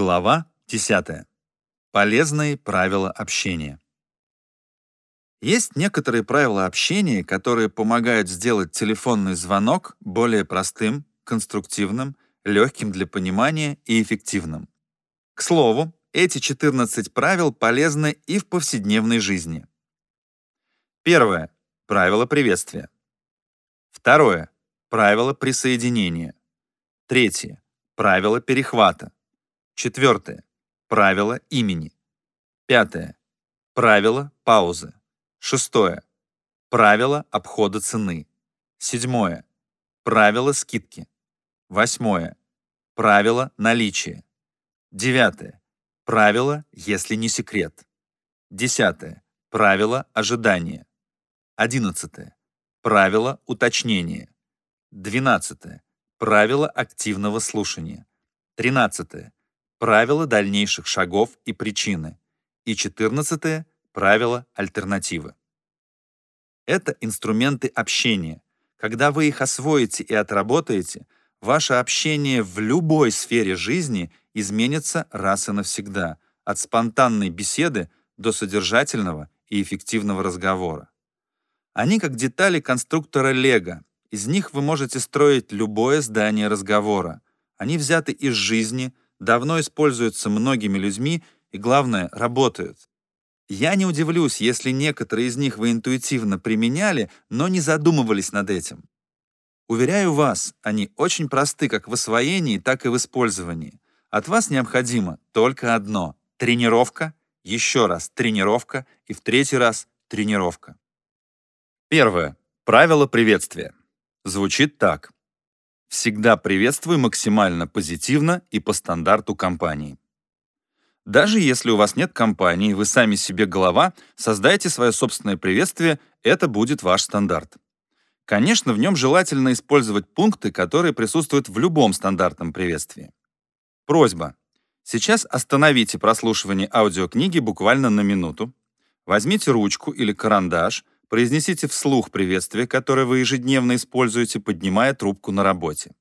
Глава 10. Полезные правила общения. Есть некоторые правила общения, которые помогают сделать телефонный звонок более простым, конструктивным, легким для понимания и эффективным. К слову, эти 14 правил полезны и в повседневной жизни. Первое. Правило приветствия. Второе. Правило присоединения. Третье. Правило перехвата. Четвертое. Правило имени. Пятое. Правило паузы. Шестое. Правило обхода цены. Седьмое. Правило скидки. Восьмое. Правило наличия. Девятое. Правило, если не секрет. Десятое. Правило ожидания. Одиннадцатое. Правило уточнения. Двенадцатое. Правило активного слушания. Тринадцатое. Правила дальнейших шагов и причины. И четырнадцатое — правила альтернативы. Это инструменты общения. Когда вы их освоите и отработаете, ваше общение в любой сфере жизни изменится раз и навсегда, от спонтанной беседы до содержательного и эффективного разговора. Они как детали конструктора Лего. Из них вы можете строить любое здание разговора. Они взяты из жизни — давно используются многими людьми и, главное, работают. Я не удивлюсь, если некоторые из них вы интуитивно применяли, но не задумывались над этим. Уверяю вас, они очень просты как в освоении, так и в использовании. От вас необходимо только одно — тренировка, еще раз тренировка и в третий раз тренировка. Первое. Правило приветствия. Звучит так. Всегда приветствую максимально позитивно и по стандарту компании. Даже если у вас нет компании, вы сами себе голова, создайте свое собственное приветствие, это будет ваш стандарт. Конечно, в нем желательно использовать пункты, которые присутствуют в любом стандартном приветствии. Просьба. Сейчас остановите прослушивание аудиокниги буквально на минуту. Возьмите ручку или карандаш — Произнесите вслух приветствие, которое вы ежедневно используете, поднимая трубку на работе.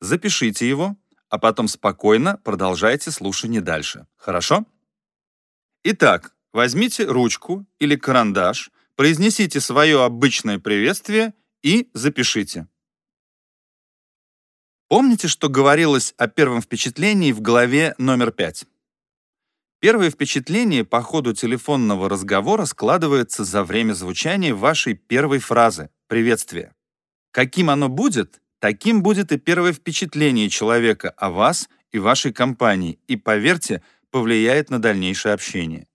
Запишите его, а потом спокойно продолжайте слушание дальше. Хорошо? Итак, возьмите ручку или карандаш, произнесите свое обычное приветствие и запишите. Помните, что говорилось о первом впечатлении в главе номер 5? Первое впечатление по ходу телефонного разговора складывается за время звучания вашей первой фразы приветствия. Каким оно будет, таким будет и первое впечатление человека о вас и вашей компании, и, поверьте, повлияет на дальнейшее общение.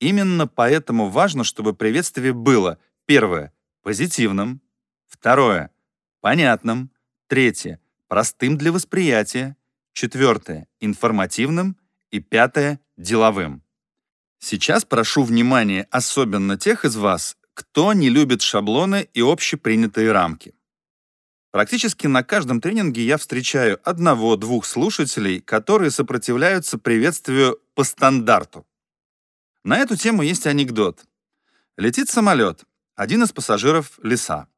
Именно поэтому важно, чтобы приветствие было первое — позитивным, второе — понятным, третье — простым для восприятия, четвертое — информативным и пятое деловым. Сейчас прошу внимания особенно тех из вас, кто не любит шаблоны и общепринятые рамки. Практически на каждом тренинге я встречаю одного-двух слушателей, которые сопротивляются приветствию по стандарту. На эту тему есть анекдот. Летит самолет, один из пассажиров — лиса.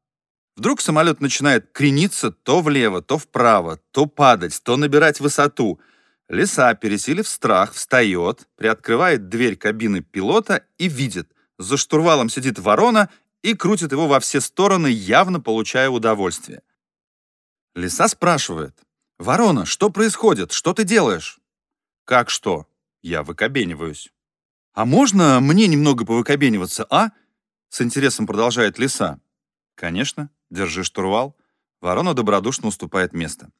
Вдруг самолет начинает крениться то влево, то вправо, то падать, то набирать высоту — Лиса, пересилив страх, встает, приоткрывает дверь кабины пилота и видит, за штурвалом сидит ворона и крутит его во все стороны, явно получая удовольствие. Лиса спрашивает, «Ворона, что происходит? Что ты делаешь?» «Как что?» Я выкобениваюсь. «А можно мне немного повыкобениваться, а?» С интересом продолжает лиса. «Конечно, держи штурвал». Ворона добродушно уступает место.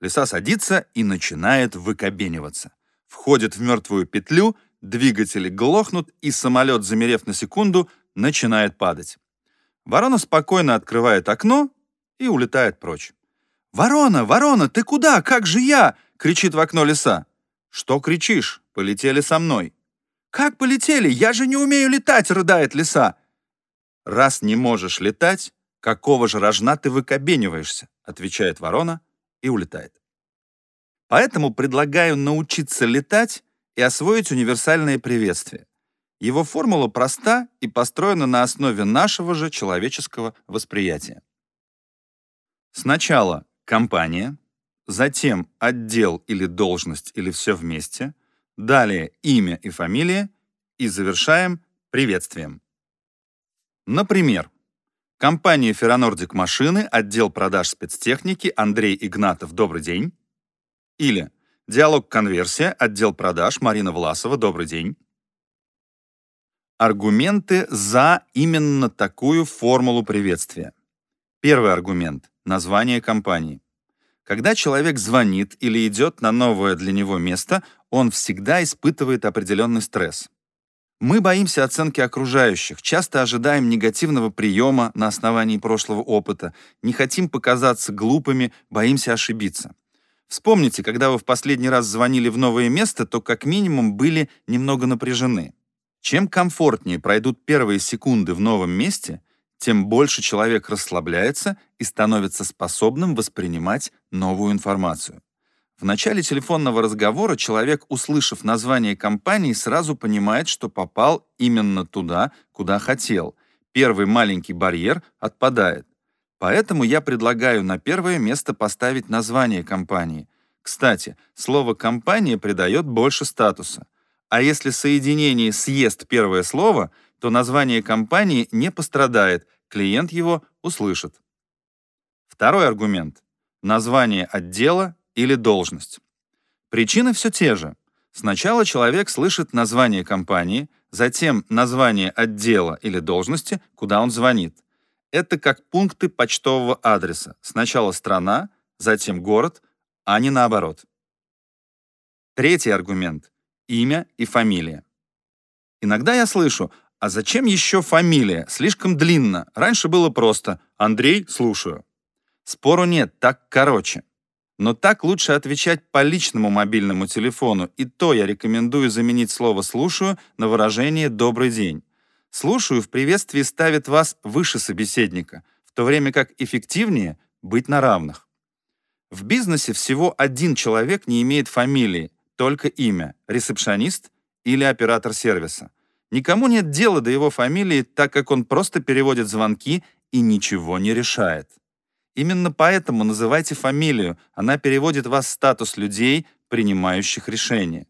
Лиса садится и начинает выкобениваться. Входит в мертвую петлю, двигатели глохнут, и самолет, замерев на секунду, начинает падать. Ворона спокойно открывает окно и улетает прочь. «Ворона, ворона, ты куда? Как же я?» — кричит в окно лиса. «Что кричишь? Полетели со мной». «Как полетели? Я же не умею летать!» — рыдает лиса. «Раз не можешь летать, какого же рожна ты выкобениваешься?» — отвечает ворона и улетает. Поэтому предлагаю научиться летать и освоить универсальное приветствие. Его формула проста и построена на основе нашего же человеческого восприятия. Сначала компания, затем отдел или должность или все вместе, далее имя и фамилия и завершаем приветствием. Например, компания Ferronordic машины, отдел продаж спецтехники, Андрей Игнатов, добрый день. Или диалог конверсия, отдел продаж, Марина Власова, добрый день. Аргументы за именно такую формулу приветствия. Первый аргумент — название компании. Когда человек звонит или идет на новое для него место, он всегда испытывает определенный стресс. Мы боимся оценки окружающих, часто ожидаем негативного приема на основании прошлого опыта, не хотим показаться глупыми, боимся ошибиться. Вспомните, когда вы в последний раз звонили в новое место, то как минимум были немного напряжены. Чем комфортнее пройдут первые секунды в новом месте, тем больше человек расслабляется и становится способным воспринимать новую информацию. В начале телефонного разговора человек, услышав название компании, сразу понимает, что попал именно туда, куда хотел. Первый маленький барьер отпадает. Поэтому я предлагаю на первое место поставить название компании. Кстати, слово «компания» придает больше статуса. А если соединение съест первое слово, то название компании не пострадает, клиент его услышит. Второй аргумент. Название отдела или должность. Причины все те же. Сначала человек слышит название компании, затем название отдела или должности, куда он звонит. Это как пункты почтового адреса. Сначала страна, затем город, а не наоборот. Третий аргумент — имя и фамилия. Иногда я слышу, а зачем еще фамилия? Слишком длинно. Раньше было просто «Андрей, слушаю». Спору нет, так короче. Но так лучше отвечать по личному мобильному телефону, и то я рекомендую заменить слово «слушаю» на выражение «добрый день». «Слушаю» в приветствии ставит вас выше собеседника, в то время как эффективнее быть на равных. В бизнесе всего один человек не имеет фамилии, только имя – ресепшонист или оператор сервиса. Никому нет дела до его фамилии, так как он просто переводит звонки и ничего не решает. Именно поэтому называйте фамилию, она переводит вас в статус людей, принимающих решения.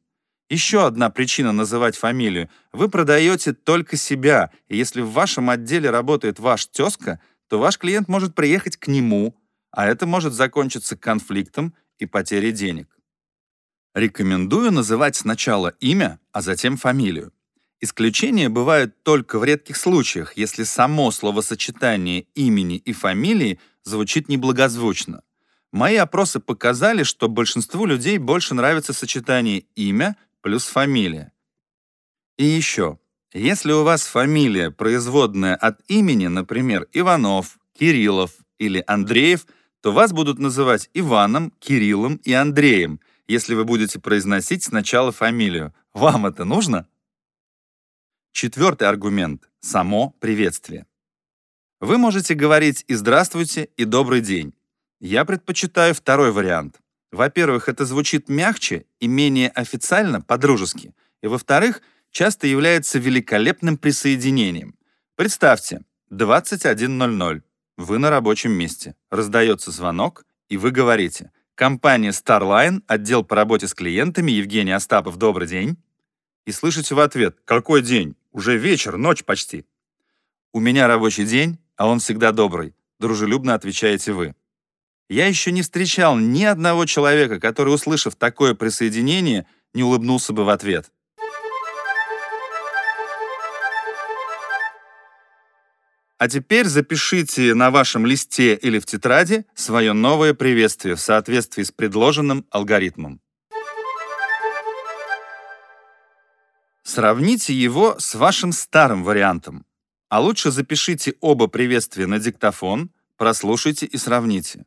Еще одна причина называть фамилию. Вы продаете только себя, и если в вашем отделе работает ваш тезка, то ваш клиент может приехать к нему, а это может закончиться конфликтом и потерей денег. Рекомендую называть сначала имя, а затем фамилию. Исключения бывают только в редких случаях, если само словосочетание имени и фамилии звучит неблагозвучно. Мои опросы показали, что большинству людей больше нравится сочетание имя плюс фамилия. И еще, если у вас фамилия производная от имени, например, Иванов, Кириллов или Андреев, то вас будут называть Иваном, Кириллом и Андреем, если вы будете произносить сначала фамилию. Вам это нужно? Четвертый аргумент — само приветствие. Вы можете говорить и «здравствуйте», и «добрый день». Я предпочитаю второй вариант. Во-первых, это звучит мягче и менее официально, по-дружески. И во-вторых, часто является великолепным присоединением. Представьте, 21.00. Вы на рабочем месте. Раздается звонок, и вы говорите «Компания Starline, отдел по работе с клиентами, Евгений Остапов, добрый день». И слышите в ответ «Какой день? Уже вечер, ночь почти. У меня рабочий день, а он всегда добрый, дружелюбно отвечаете вы. Я еще не встречал ни одного человека, который, услышав такое присоединение, не улыбнулся бы в ответ. А теперь запишите на вашем листе или в тетради свое новое приветствие в соответствии с предложенным алгоритмом. Сравните его с вашим старым вариантом. А лучше запишите оба приветствия на диктофон, прослушайте и сравните.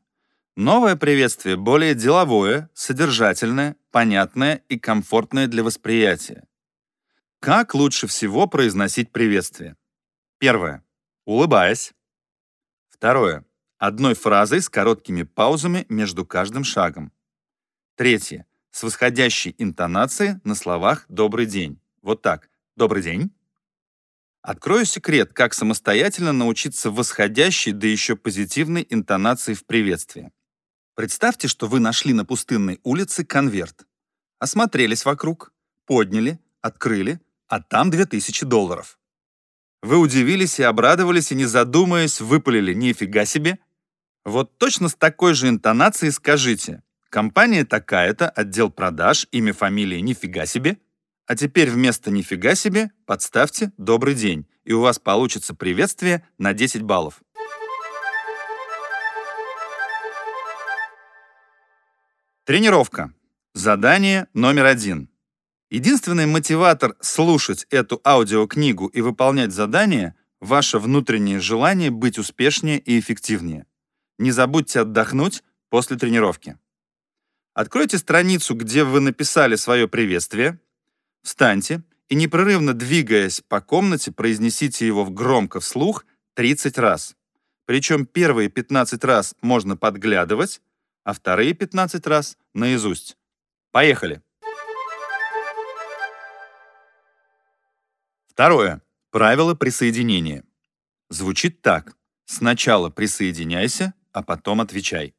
Новое приветствие более деловое, содержательное, понятное и комфортное для восприятия. Как лучше всего произносить приветствие? Первое. Улыбаясь. Второе. Одной фразой с короткими паузами между каждым шагом. Третье. С восходящей интонацией на словах «добрый день». Вот так. Добрый день. Открою секрет, как самостоятельно научиться восходящей, да еще позитивной интонации в приветствии. Представьте, что вы нашли на пустынной улице конверт. Осмотрелись вокруг, подняли, открыли, а там 2000 долларов. Вы удивились и обрадовались, и не задумываясь, выпалили «нифига себе». Вот точно с такой же интонацией скажите «компания такая-то, отдел продаж, имя, фамилия, нифига себе». А теперь вместо «нифига себе» подставьте «добрый день», и у вас получится приветствие на 10 баллов. Тренировка. Задание номер один. Единственный мотиватор слушать эту аудиокнигу и выполнять задание – ваше внутреннее желание быть успешнее и эффективнее. Не забудьте отдохнуть после тренировки. Откройте страницу, где вы написали свое приветствие, встаньте и, непрерывно двигаясь по комнате, произнесите его громко вслух 30 раз. Причем первые 15 раз можно подглядывать, а вторые 15 раз наизусть. Поехали! Второе. Правило присоединения. Звучит так. Сначала присоединяйся, а потом отвечай.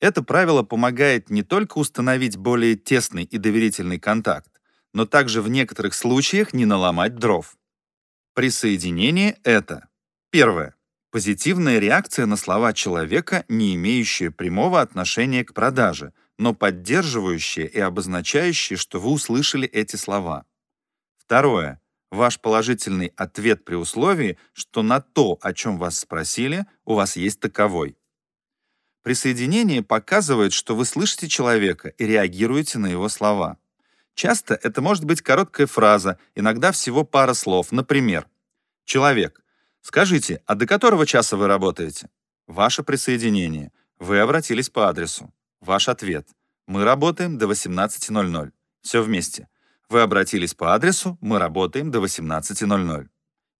Это правило помогает не только установить более тесный и доверительный контакт, но также в некоторых случаях не наломать дров. Присоединение — это первое. Позитивная реакция на слова человека, не имеющая прямого отношения к продаже, но поддерживающая и обозначающая, что вы услышали эти слова. Второе ваш положительный ответ при условии, что на то, о чем вас спросили, у вас есть таковой. Присоединение показывает, что вы слышите человека и реагируете на его слова. Часто это может быть короткая фраза, иногда всего пара слов. Например, «Человек, скажите, а до которого часа вы работаете?» Ваше присоединение. Вы обратились по адресу. Ваш ответ. Мы работаем до 18.00. Все вместе. Вы обратились по адресу, мы работаем до 18.00.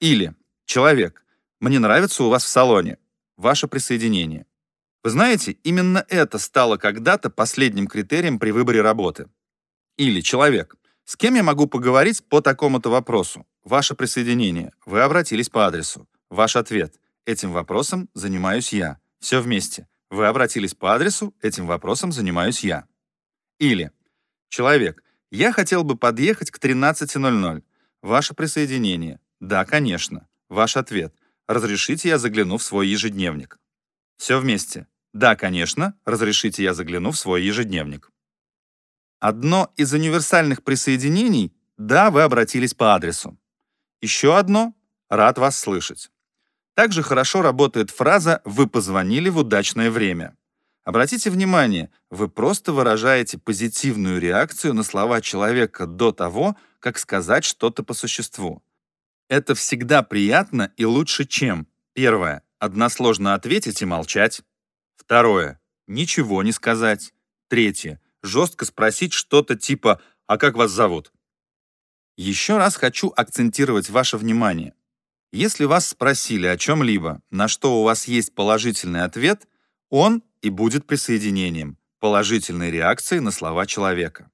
Или «Человек, мне нравится у вас в салоне. Ваше присоединение». Вы знаете, именно это стало когда-то последним критерием при выборе работы. Или «Человек, с кем я могу поговорить по такому-то вопросу? Ваше присоединение. Вы обратились по адресу. Ваш ответ. Этим вопросом занимаюсь я. Все вместе. Вы обратились по адресу, этим вопросом занимаюсь я. Или «Человек, я хотел бы подъехать к 13.00. Ваше присоединение. Да, конечно. Ваш ответ. Разрешите я загляну в свой ежедневник. Все вместе. Да, конечно. Разрешите я загляну в свой ежедневник. Одно из универсальных присоединений «Да, вы обратились по адресу». Еще одно «Рад вас слышать». Также хорошо работает фраза «Вы позвонили в удачное время». Обратите внимание, вы просто выражаете позитивную реакцию на слова человека до того, как сказать что-то по существу. Это всегда приятно и лучше, чем первое односложно ответить и молчать, второе ничего не сказать, третье жестко спросить что-то типа «А как вас зовут?». Еще раз хочу акцентировать ваше внимание. Если вас спросили о чем-либо, на что у вас есть положительный ответ, он и будет присоединением, положительной реакцией на слова человека.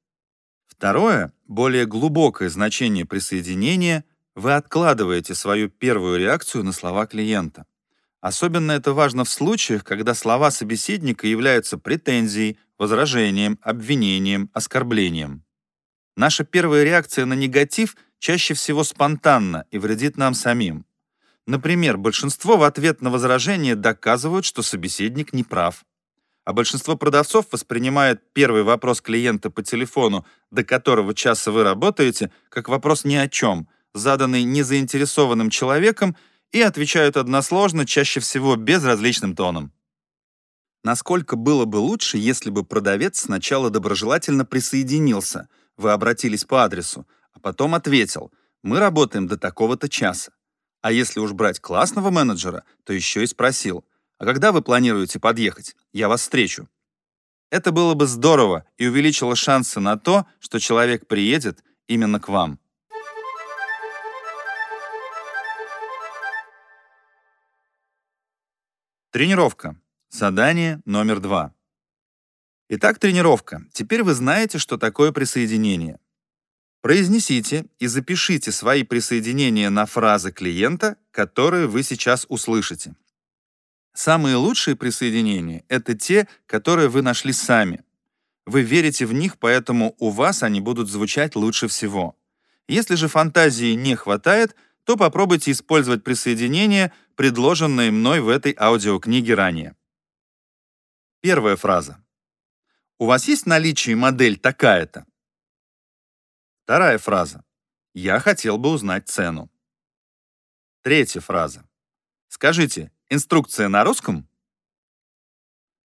Второе, более глубокое значение присоединения – вы откладываете свою первую реакцию на слова клиента. Особенно это важно в случаях, когда слова собеседника являются претензией, возражением, обвинением, оскорблением. Наша первая реакция на негатив чаще всего спонтанна и вредит нам самим. Например, большинство в ответ на возражение доказывают, что собеседник не прав а большинство продавцов воспринимает первый вопрос клиента по телефону, до которого часа вы работаете, как вопрос ни о чем, заданный незаинтересованным человеком, и отвечают односложно, чаще всего безразличным тоном. Насколько было бы лучше, если бы продавец сначала доброжелательно присоединился, вы обратились по адресу, а потом ответил «Мы работаем до такого-то часа». А если уж брать классного менеджера, то еще и спросил – а когда вы планируете подъехать? Я вас встречу. Это было бы здорово и увеличило шансы на то, что человек приедет именно к вам. Тренировка. Задание номер два. Итак, тренировка. Теперь вы знаете, что такое присоединение. Произнесите и запишите свои присоединения на фразы клиента, которые вы сейчас услышите. Самые лучшие присоединения — это те, которые вы нашли сами. Вы верите в них, поэтому у вас они будут звучать лучше всего. Если же фантазии не хватает, то попробуйте использовать присоединения, предложенные мной в этой аудиокниге ранее. Первая фраза. У вас есть в наличии модель такая-то? Вторая фраза. Я хотел бы узнать цену. Третья фраза. Скажите, инструкция на русском?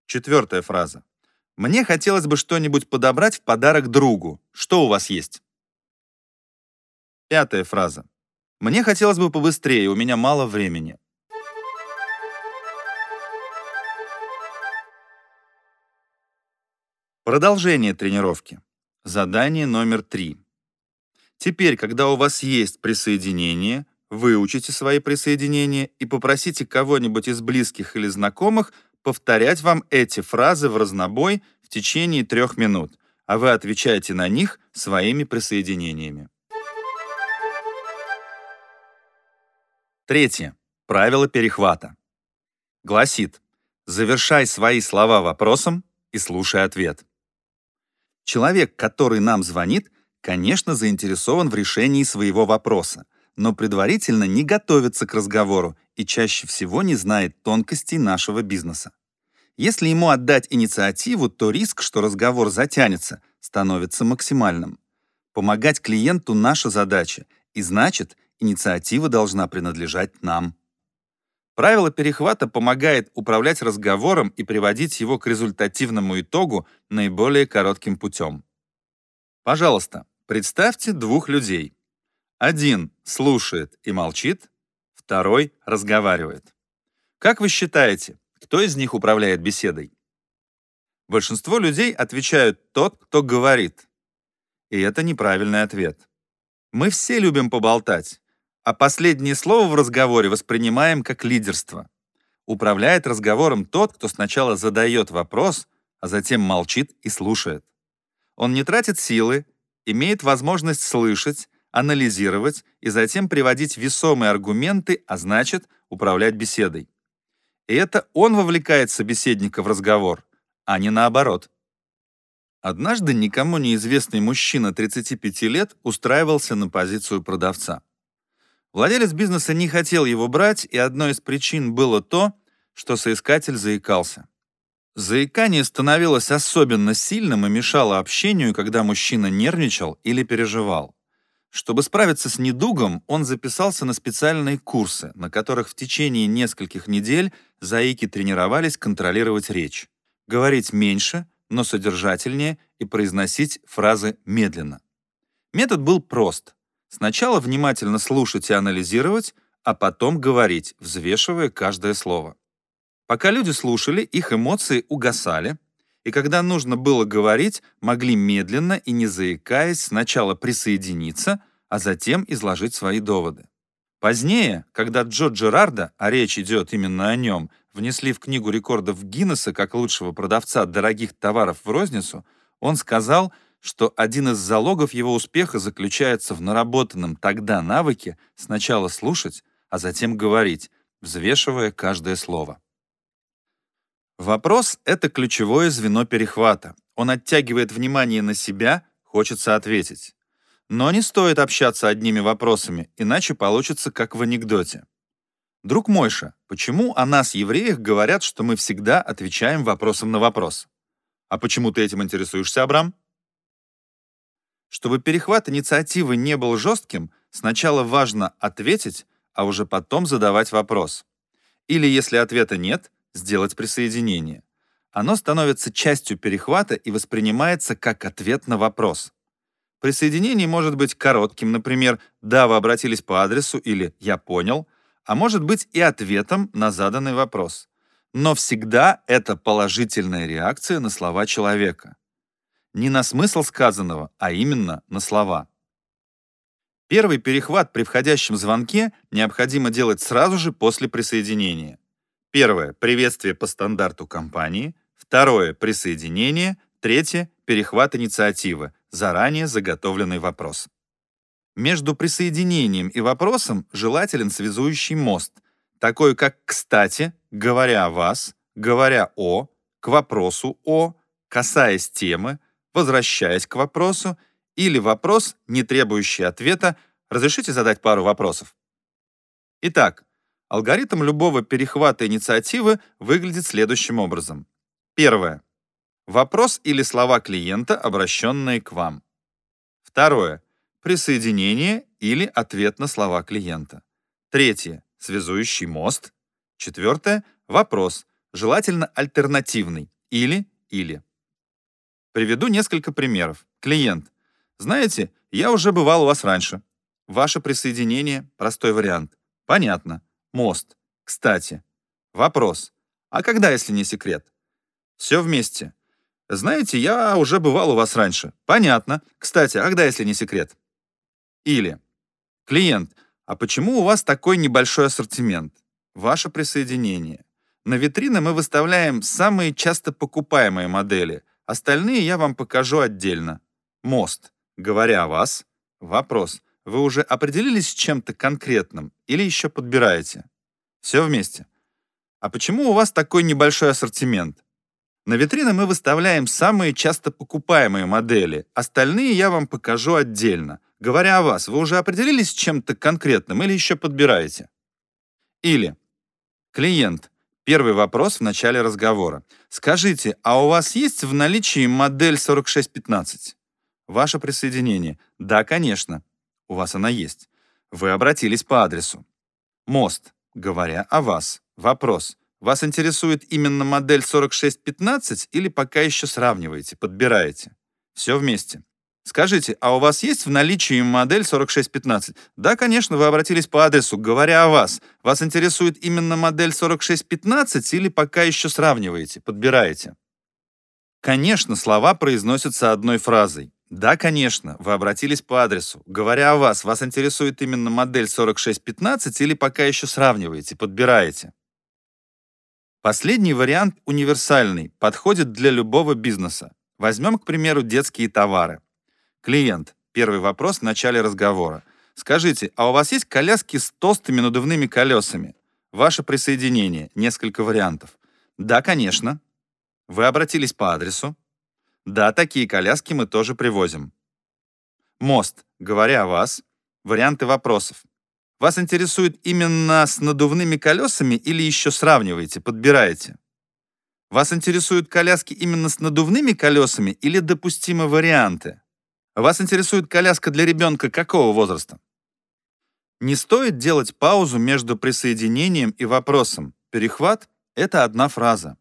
Четвертая фраза. Мне хотелось бы что-нибудь подобрать в подарок другу. Что у вас есть? Пятая фраза. Мне хотелось бы побыстрее, у меня мало времени. Продолжение тренировки. Задание номер три. Теперь, когда у вас есть присоединение, выучите свои присоединения и попросите кого-нибудь из близких или знакомых повторять вам эти фразы в разнобой в течение трех минут, а вы отвечаете на них своими присоединениями. Третье. Правило перехвата. Гласит, завершай свои слова вопросом и слушай ответ. Человек, который нам звонит, конечно, заинтересован в решении своего вопроса, но предварительно не готовится к разговору и чаще всего не знает тонкостей нашего бизнеса. Если ему отдать инициативу, то риск, что разговор затянется, становится максимальным. Помогать клиенту — наша задача, и значит, инициатива должна принадлежать нам. Правило перехвата помогает управлять разговором и приводить его к результативному итогу наиболее коротким путем. Пожалуйста, представьте двух людей. Один слушает и молчит, второй разговаривает. Как вы считаете, кто из них управляет беседой? Большинство людей отвечают тот, кто говорит. И это неправильный ответ. Мы все любим поболтать, а последнее слово в разговоре воспринимаем как лидерство. Управляет разговором тот, кто сначала задает вопрос, а затем молчит и слушает. Он не тратит силы, имеет возможность слышать, анализировать и затем приводить весомые аргументы, а значит, управлять беседой. И это он вовлекает собеседника в разговор, а не наоборот. Однажды никому неизвестный мужчина 35 лет устраивался на позицию продавца. Владелец бизнеса не хотел его брать, и одной из причин было то, что соискатель заикался. Заикание становилось особенно сильным и мешало общению, когда мужчина нервничал или переживал. Чтобы справиться с недугом, он записался на специальные курсы, на которых в течение нескольких недель заики тренировались контролировать речь, говорить меньше, но содержательнее и произносить фразы медленно. Метод был прост. Сначала внимательно слушать и анализировать, а потом говорить, взвешивая каждое слово. Пока люди слушали, их эмоции угасали, и когда нужно было говорить, могли медленно и не заикаясь сначала присоединиться, а затем изложить свои доводы. Позднее, когда Джо Джерарда, а речь идет именно о нем, внесли в книгу рекордов Гиннесса как лучшего продавца дорогих товаров в розницу, он сказал – что один из залогов его успеха заключается в наработанном тогда навыке сначала слушать, а затем говорить, взвешивая каждое слово. Вопрос — это ключевое звено перехвата. Он оттягивает внимание на себя, хочется ответить. Но не стоит общаться одними вопросами, иначе получится как в анекдоте. Друг Мойша, почему о нас, евреях, говорят, что мы всегда отвечаем вопросом на вопрос? А почему ты этим интересуешься, Абрам? Чтобы перехват инициативы не был жестким, сначала важно ответить, а уже потом задавать вопрос. Или, если ответа нет, сделать присоединение. Оно становится частью перехвата и воспринимается как ответ на вопрос. Присоединение может быть коротким, например, «да, вы обратились по адресу» или «я понял», а может быть и ответом на заданный вопрос. Но всегда это положительная реакция на слова человека не на смысл сказанного, а именно на слова. Первый перехват при входящем звонке необходимо делать сразу же после присоединения. Первое — приветствие по стандарту компании. Второе — присоединение. Третье — перехват инициативы, заранее заготовленный вопрос. Между присоединением и вопросом желателен связующий мост, такой как «кстати», говоря о вас, говоря о, к вопросу о, касаясь темы, возвращаясь к вопросу, или вопрос, не требующий ответа, разрешите задать пару вопросов. Итак, алгоритм любого перехвата инициативы выглядит следующим образом. Первое. Вопрос или слова клиента, обращенные к вам. Второе. Присоединение или ответ на слова клиента. Третье. Связующий мост. Четвертое. Вопрос, желательно альтернативный. Или-или. Приведу несколько примеров. Клиент. Знаете, я уже бывал у вас раньше. Ваше присоединение – простой вариант. Понятно. Мост. Кстати. Вопрос. А когда, если не секрет? Все вместе. Знаете, я уже бывал у вас раньше. Понятно. Кстати, а когда, если не секрет? Или. Клиент. А почему у вас такой небольшой ассортимент? Ваше присоединение. На витрины мы выставляем самые часто покупаемые модели. Остальные я вам покажу отдельно. Мост. Говоря о вас, вопрос. Вы уже определились с чем-то конкретным или еще подбираете? Все вместе. А почему у вас такой небольшой ассортимент? На витрины мы выставляем самые часто покупаемые модели. Остальные я вам покажу отдельно. Говоря о вас, вы уже определились с чем-то конкретным или еще подбираете? Или клиент. Первый вопрос в начале разговора. Скажите, а у вас есть в наличии модель 4615? Ваше присоединение. Да, конечно. У вас она есть. Вы обратились по адресу. Мост. Говоря о вас. Вопрос. Вас интересует именно модель 4615 или пока еще сравниваете, подбираете? Все вместе. Скажите, а у вас есть в наличии модель 4615? Да, конечно, вы обратились по адресу, говоря о вас. Вас интересует именно модель 4615 или пока еще сравниваете, подбираете? Конечно, слова произносятся одной фразой. Да, конечно, вы обратились по адресу. Говоря о вас, вас интересует именно модель 4615 или пока еще сравниваете, подбираете? Последний вариант универсальный, подходит для любого бизнеса. Возьмем, к примеру, детские товары. Клиент. Первый вопрос в начале разговора. Скажите, а у вас есть коляски с толстыми надувными колесами? Ваше присоединение. Несколько вариантов. Да, конечно. Вы обратились по адресу. Да, такие коляски мы тоже привозим. Мост. Говоря о вас. Варианты вопросов. Вас интересует именно с надувными колесами или еще сравниваете, подбираете? Вас интересуют коляски именно с надувными колесами или допустимы варианты? Вас интересует коляска для ребенка какого возраста? Не стоит делать паузу между присоединением и вопросом. Перехват — это одна фраза.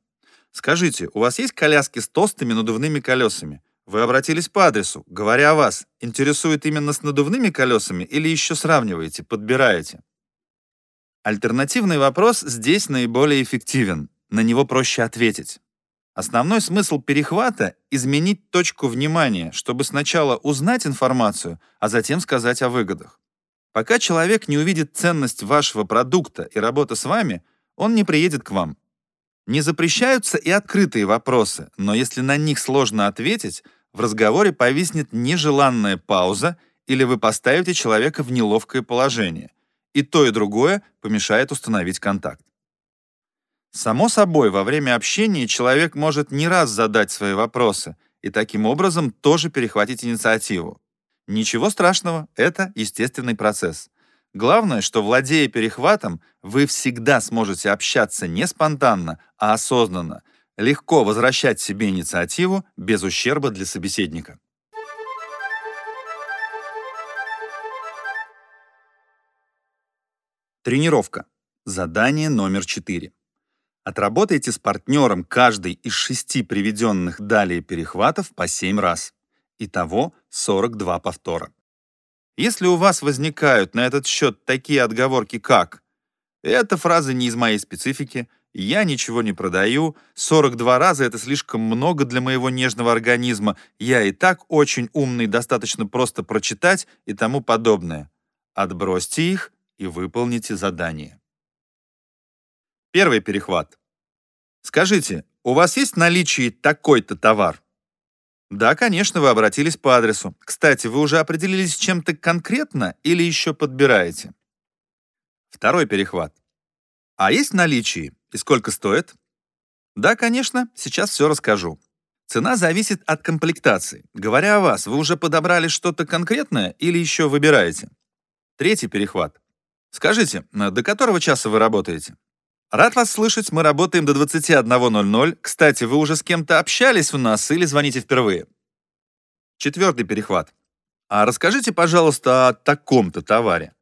Скажите, у вас есть коляски с толстыми надувными колесами? Вы обратились по адресу. Говоря о вас, интересует именно с надувными колесами или еще сравниваете, подбираете? Альтернативный вопрос здесь наиболее эффективен. На него проще ответить. Основной смысл перехвата — изменить точку внимания, чтобы сначала узнать информацию, а затем сказать о выгодах. Пока человек не увидит ценность вашего продукта и работы с вами, он не приедет к вам. Не запрещаются и открытые вопросы, но если на них сложно ответить, в разговоре повиснет нежеланная пауза или вы поставите человека в неловкое положение. И то, и другое помешает установить контакт. Само собой, во время общения человек может не раз задать свои вопросы и таким образом тоже перехватить инициативу. Ничего страшного, это естественный процесс. Главное, что владея перехватом, вы всегда сможете общаться не спонтанно, а осознанно, легко возвращать себе инициативу без ущерба для собеседника. Тренировка. Задание номер 4. Отработайте с партнером каждый из шести приведенных далее перехватов по 7 раз. Итого 42 повтора. Если у вас возникают на этот счет такие отговорки, как «эта фраза не из моей специфики», я ничего не продаю, 42 раза это слишком много для моего нежного организма, я и так очень умный, достаточно просто прочитать и тому подобное. Отбросьте их и выполните задание. Первый перехват. Скажите, у вас есть в наличии такой-то товар? Да, конечно, вы обратились по адресу. Кстати, вы уже определились с чем-то конкретно или еще подбираете? Второй перехват. А есть в наличии? И сколько стоит? Да, конечно, сейчас все расскажу. Цена зависит от комплектации. Говоря о вас, вы уже подобрали что-то конкретное или еще выбираете? Третий перехват. Скажите, до которого часа вы работаете? Рад вас слышать, мы работаем до 21.00. Кстати, вы уже с кем-то общались у нас или звоните впервые? Четвертый перехват. А расскажите, пожалуйста, о таком-то товаре.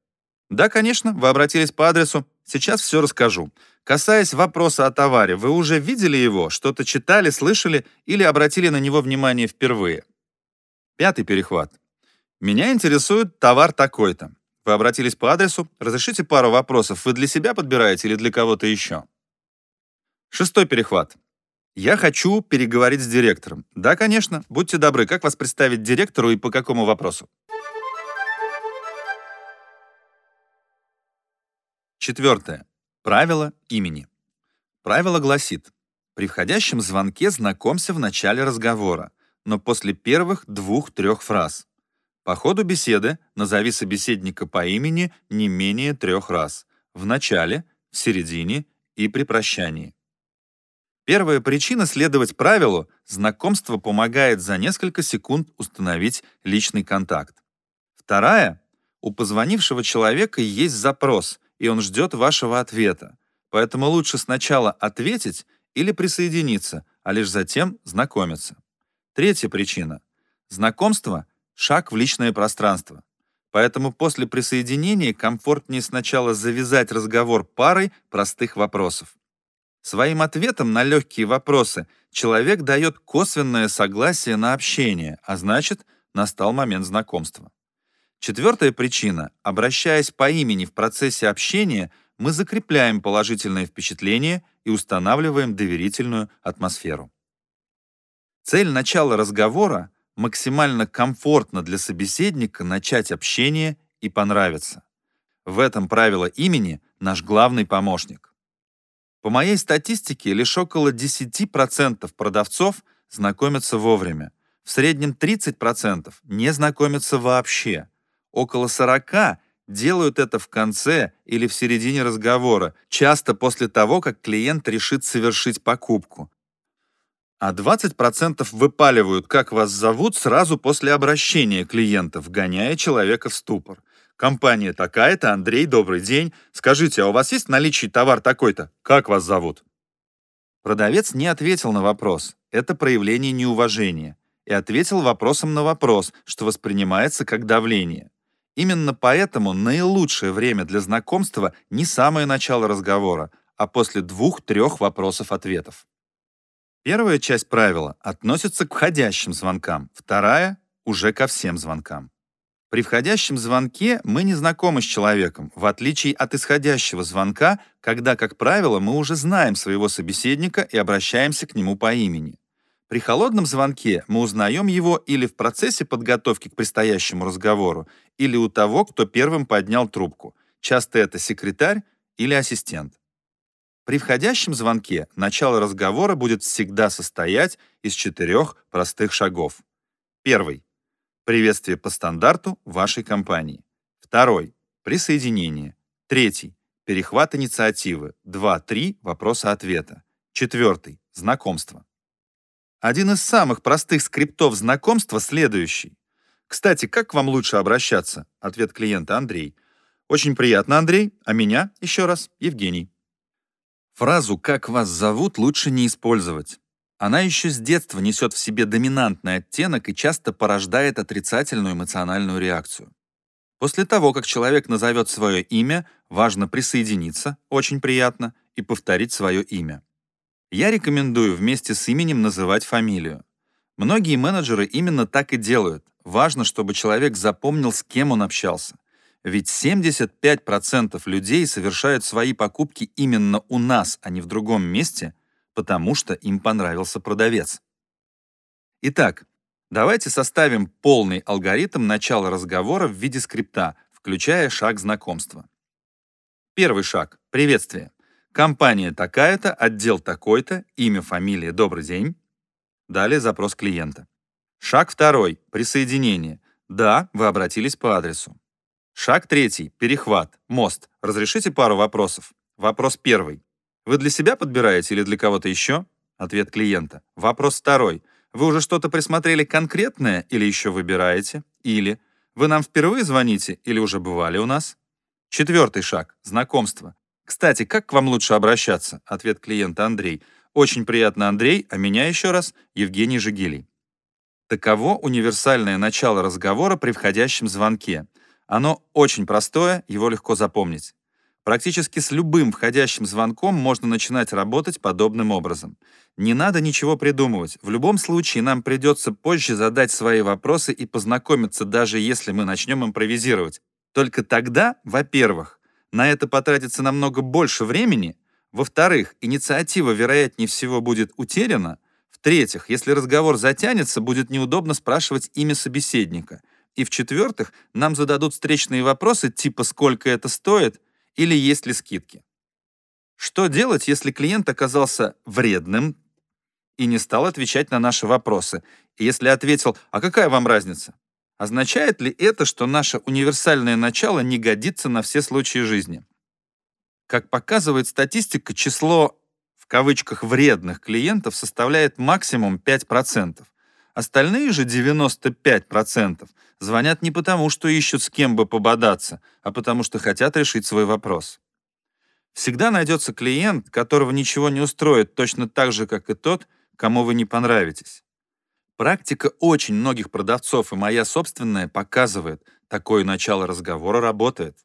Да, конечно, вы обратились по адресу. Сейчас все расскажу. Касаясь вопроса о товаре, вы уже видели его, что-то читали, слышали или обратили на него внимание впервые? Пятый перехват. Меня интересует товар такой-то. Вы обратились по адресу. Разрешите пару вопросов. Вы для себя подбираете или для кого-то еще? Шестой перехват. Я хочу переговорить с директором. Да, конечно. Будьте добры, как вас представить директору и по какому вопросу? Четвертое. Правило имени. Правило гласит, при входящем звонке знакомься в начале разговора, но после первых двух-трех фраз. По ходу беседы назови собеседника по имени не менее трех раз. В начале, в середине и при прощании. Первая причина следовать правилу – знакомство помогает за несколько секунд установить личный контакт. Вторая – у позвонившего человека есть запрос, и он ждет вашего ответа. Поэтому лучше сначала ответить или присоединиться, а лишь затем знакомиться. Третья причина – знакомство – шаг в личное пространство. Поэтому после присоединения комфортнее сначала завязать разговор парой простых вопросов. Своим ответом на легкие вопросы человек дает косвенное согласие на общение, а значит, настал момент знакомства. Четвертая причина. Обращаясь по имени в процессе общения, мы закрепляем положительное впечатление и устанавливаем доверительную атмосферу. Цель начала разговора — максимально комфортно для собеседника начать общение и понравиться. В этом правило имени наш главный помощник. По моей статистике, лишь около 10% продавцов знакомятся вовремя. В среднем 30% не знакомятся вообще. Около 40% делают это в конце или в середине разговора, часто после того, как клиент решит совершить покупку. А 20% выпаливают, как вас зовут, сразу после обращения клиента, вгоняя человека в ступор. Компания такая-то, Андрей, добрый день. Скажите, а у вас есть в наличии товар такой-то? Как вас зовут? Продавец не ответил на вопрос. Это проявление неуважения. И ответил вопросом на вопрос, что воспринимается как давление. Именно поэтому наилучшее время для знакомства не самое начало разговора, а после двух-трех вопросов-ответов. Первая часть правила относится к входящим звонкам, вторая — уже ко всем звонкам. При входящем звонке мы не знакомы с человеком, в отличие от исходящего звонка, когда, как правило, мы уже знаем своего собеседника и обращаемся к нему по имени. При холодном звонке мы узнаем его или в процессе подготовки к предстоящему разговору, или у того, кто первым поднял трубку. Часто это секретарь или ассистент. При входящем звонке начало разговора будет всегда состоять из четырех простых шагов. Первый Приветствие по стандарту вашей компании. Второй. Присоединение. Третий. Перехват инициативы. Два-три вопроса-ответа. Четвертый. Знакомство. Один из самых простых скриптов знакомства следующий. Кстати, как к вам лучше обращаться? Ответ клиента Андрей. Очень приятно, Андрей. А меня, еще раз, Евгений. Фразу «как вас зовут» лучше не использовать. Она еще с детства несет в себе доминантный оттенок и часто порождает отрицательную эмоциональную реакцию. После того, как человек назовет свое имя, важно присоединиться, очень приятно, и повторить свое имя. Я рекомендую вместе с именем называть фамилию. Многие менеджеры именно так и делают. Важно, чтобы человек запомнил, с кем он общался. Ведь 75% людей совершают свои покупки именно у нас, а не в другом месте — потому что им понравился продавец. Итак, давайте составим полный алгоритм начала разговора в виде скрипта, включая шаг знакомства. Первый шаг — приветствие. Компания такая-то, отдел такой-то, имя, фамилия, добрый день. Далее запрос клиента. Шаг второй — присоединение. Да, вы обратились по адресу. Шаг третий — перехват, мост. Разрешите пару вопросов. Вопрос первый. Вы для себя подбираете или для кого-то еще? Ответ клиента. Вопрос второй. Вы уже что-то присмотрели конкретное или еще выбираете? Или вы нам впервые звоните или уже бывали у нас? Четвертый шаг. Знакомство. Кстати, как к вам лучше обращаться? Ответ клиента Андрей. Очень приятно, Андрей, а меня еще раз Евгений Жигилий. Таково универсальное начало разговора при входящем звонке. Оно очень простое, его легко запомнить. Практически с любым входящим звонком можно начинать работать подобным образом. Не надо ничего придумывать. В любом случае нам придется позже задать свои вопросы и познакомиться, даже если мы начнем импровизировать. Только тогда, во-первых, на это потратится намного больше времени, во-вторых, инициатива, вероятнее всего, будет утеряна, в-третьих, если разговор затянется, будет неудобно спрашивать имя собеседника, и в-четвертых, нам зададут встречные вопросы типа «сколько это стоит?» или есть ли скидки. Что делать, если клиент оказался вредным и не стал отвечать на наши вопросы? И если ответил «А какая вам разница?» Означает ли это, что наше универсальное начало не годится на все случаи жизни? Как показывает статистика, число в кавычках вредных клиентов составляет максимум 5%. Остальные же 95% звонят не потому, что ищут с кем бы пободаться, а потому что хотят решить свой вопрос. Всегда найдется клиент, которого ничего не устроит точно так же, как и тот, кому вы не понравитесь. Практика очень многих продавцов и моя собственная показывает, такое начало разговора работает.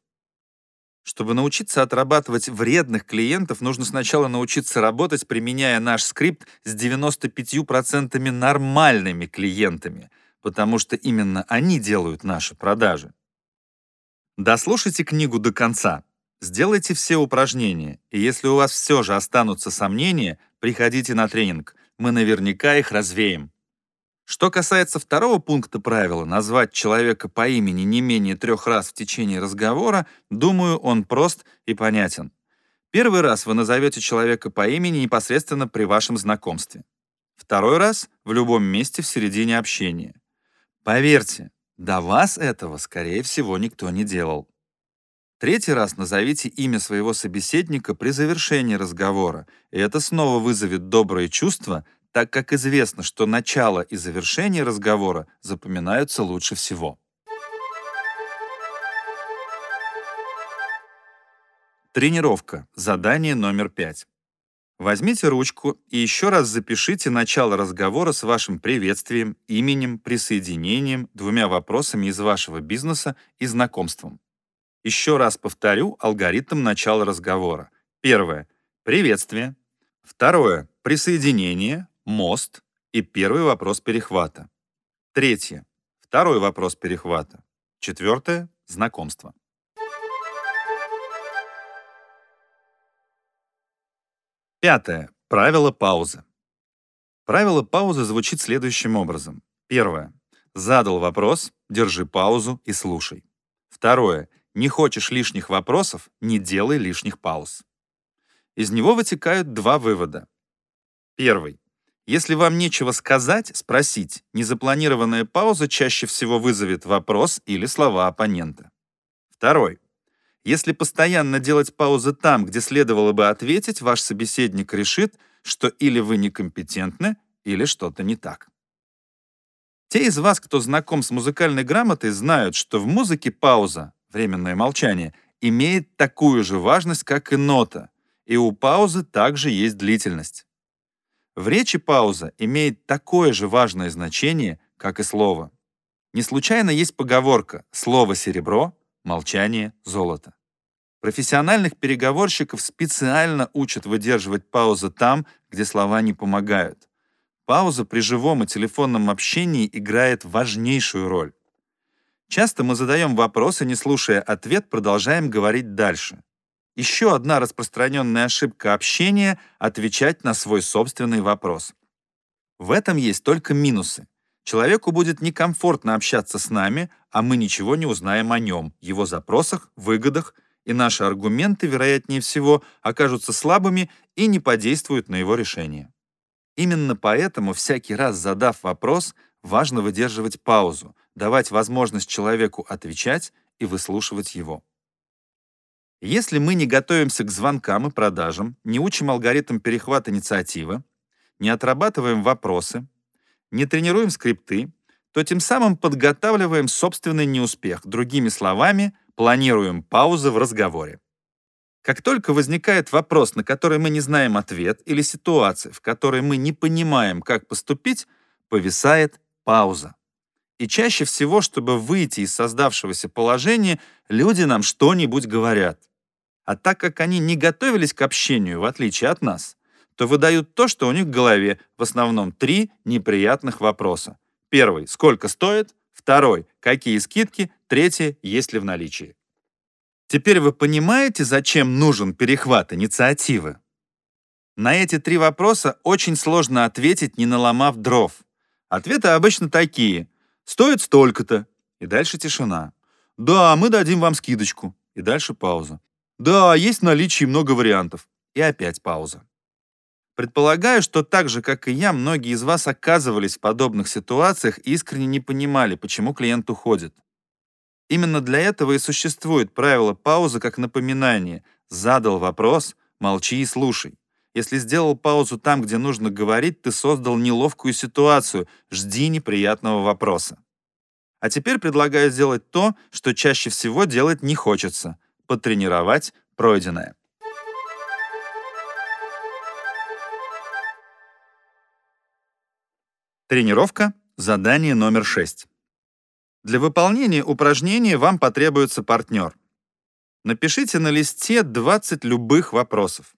Чтобы научиться отрабатывать вредных клиентов, нужно сначала научиться работать, применяя наш скрипт с 95% нормальными клиентами, потому что именно они делают наши продажи. Дослушайте книгу до конца. Сделайте все упражнения, и если у вас все же останутся сомнения, приходите на тренинг. Мы наверняка их развеем. Что касается второго пункта правила назвать человека по имени не менее трех раз в течение разговора, думаю, он прост и понятен. Первый раз вы назовете человека по имени непосредственно при вашем знакомстве. Второй раз — в любом месте в середине общения. Поверьте, до вас этого, скорее всего, никто не делал. Третий раз назовите имя своего собеседника при завершении разговора, и это снова вызовет добрые чувства, так как известно, что начало и завершение разговора запоминаются лучше всего. Тренировка. Задание номер пять. Возьмите ручку и еще раз запишите начало разговора с вашим приветствием, именем, присоединением, двумя вопросами из вашего бизнеса и знакомством. Еще раз повторю алгоритм начала разговора. Первое. Приветствие. Второе. Присоединение мост и первый вопрос перехвата. Третье. Второй вопрос перехвата. Четвертое. Знакомство. Пятое. Правило паузы. Правило паузы звучит следующим образом. Первое. Задал вопрос, держи паузу и слушай. Второе. Не хочешь лишних вопросов, не делай лишних пауз. Из него вытекают два вывода. Первый. Если вам нечего сказать, спросить. Незапланированная пауза чаще всего вызовет вопрос или слова оппонента. Второй. Если постоянно делать паузы там, где следовало бы ответить, ваш собеседник решит, что или вы некомпетентны, или что-то не так. Те из вас, кто знаком с музыкальной грамотой, знают, что в музыке пауза, временное молчание, имеет такую же важность, как и нота, и у паузы также есть длительность. В речи пауза имеет такое же важное значение, как и слово. Не случайно есть поговорка «слово серебро, молчание золото». Профессиональных переговорщиков специально учат выдерживать паузы там, где слова не помогают. Пауза при живом и телефонном общении играет важнейшую роль. Часто мы задаем вопрос и, не слушая ответ, продолжаем говорить дальше. Еще одна распространенная ошибка общения — отвечать на свой собственный вопрос. В этом есть только минусы. Человеку будет некомфортно общаться с нами, а мы ничего не узнаем о нем, его запросах, выгодах, и наши аргументы, вероятнее всего, окажутся слабыми и не подействуют на его решение. Именно поэтому, всякий раз задав вопрос, важно выдерживать паузу, давать возможность человеку отвечать и выслушивать его. Если мы не готовимся к звонкам и продажам, не учим алгоритм перехвата инициативы, не отрабатываем вопросы, не тренируем скрипты, то тем самым подготавливаем собственный неуспех. Другими словами, планируем паузы в разговоре. Как только возникает вопрос, на который мы не знаем ответ, или ситуация, в которой мы не понимаем, как поступить, повисает пауза. И чаще всего, чтобы выйти из создавшегося положения, люди нам что-нибудь говорят. А так как они не готовились к общению, в отличие от нас, то выдают то, что у них в голове, в основном три неприятных вопроса. Первый — сколько стоит? Второй — какие скидки? Третий — есть ли в наличии? Теперь вы понимаете, зачем нужен перехват инициативы? На эти три вопроса очень сложно ответить, не наломав дров. Ответы обычно такие. Стоит столько-то. И дальше тишина. Да, мы дадим вам скидочку. И дальше пауза. Да, есть в наличии много вариантов. И опять пауза. Предполагаю, что так же, как и я, многие из вас оказывались в подобных ситуациях и искренне не понимали, почему клиент уходит. Именно для этого и существует правило паузы как напоминание. Задал вопрос, молчи и слушай. Если сделал паузу там, где нужно говорить, ты создал неловкую ситуацию. Жди неприятного вопроса. А теперь предлагаю сделать то, что чаще всего делать не хочется. Потренировать пройденное. Тренировка. Задание номер 6. Для выполнения упражнения вам потребуется партнер. Напишите на листе 20 любых вопросов.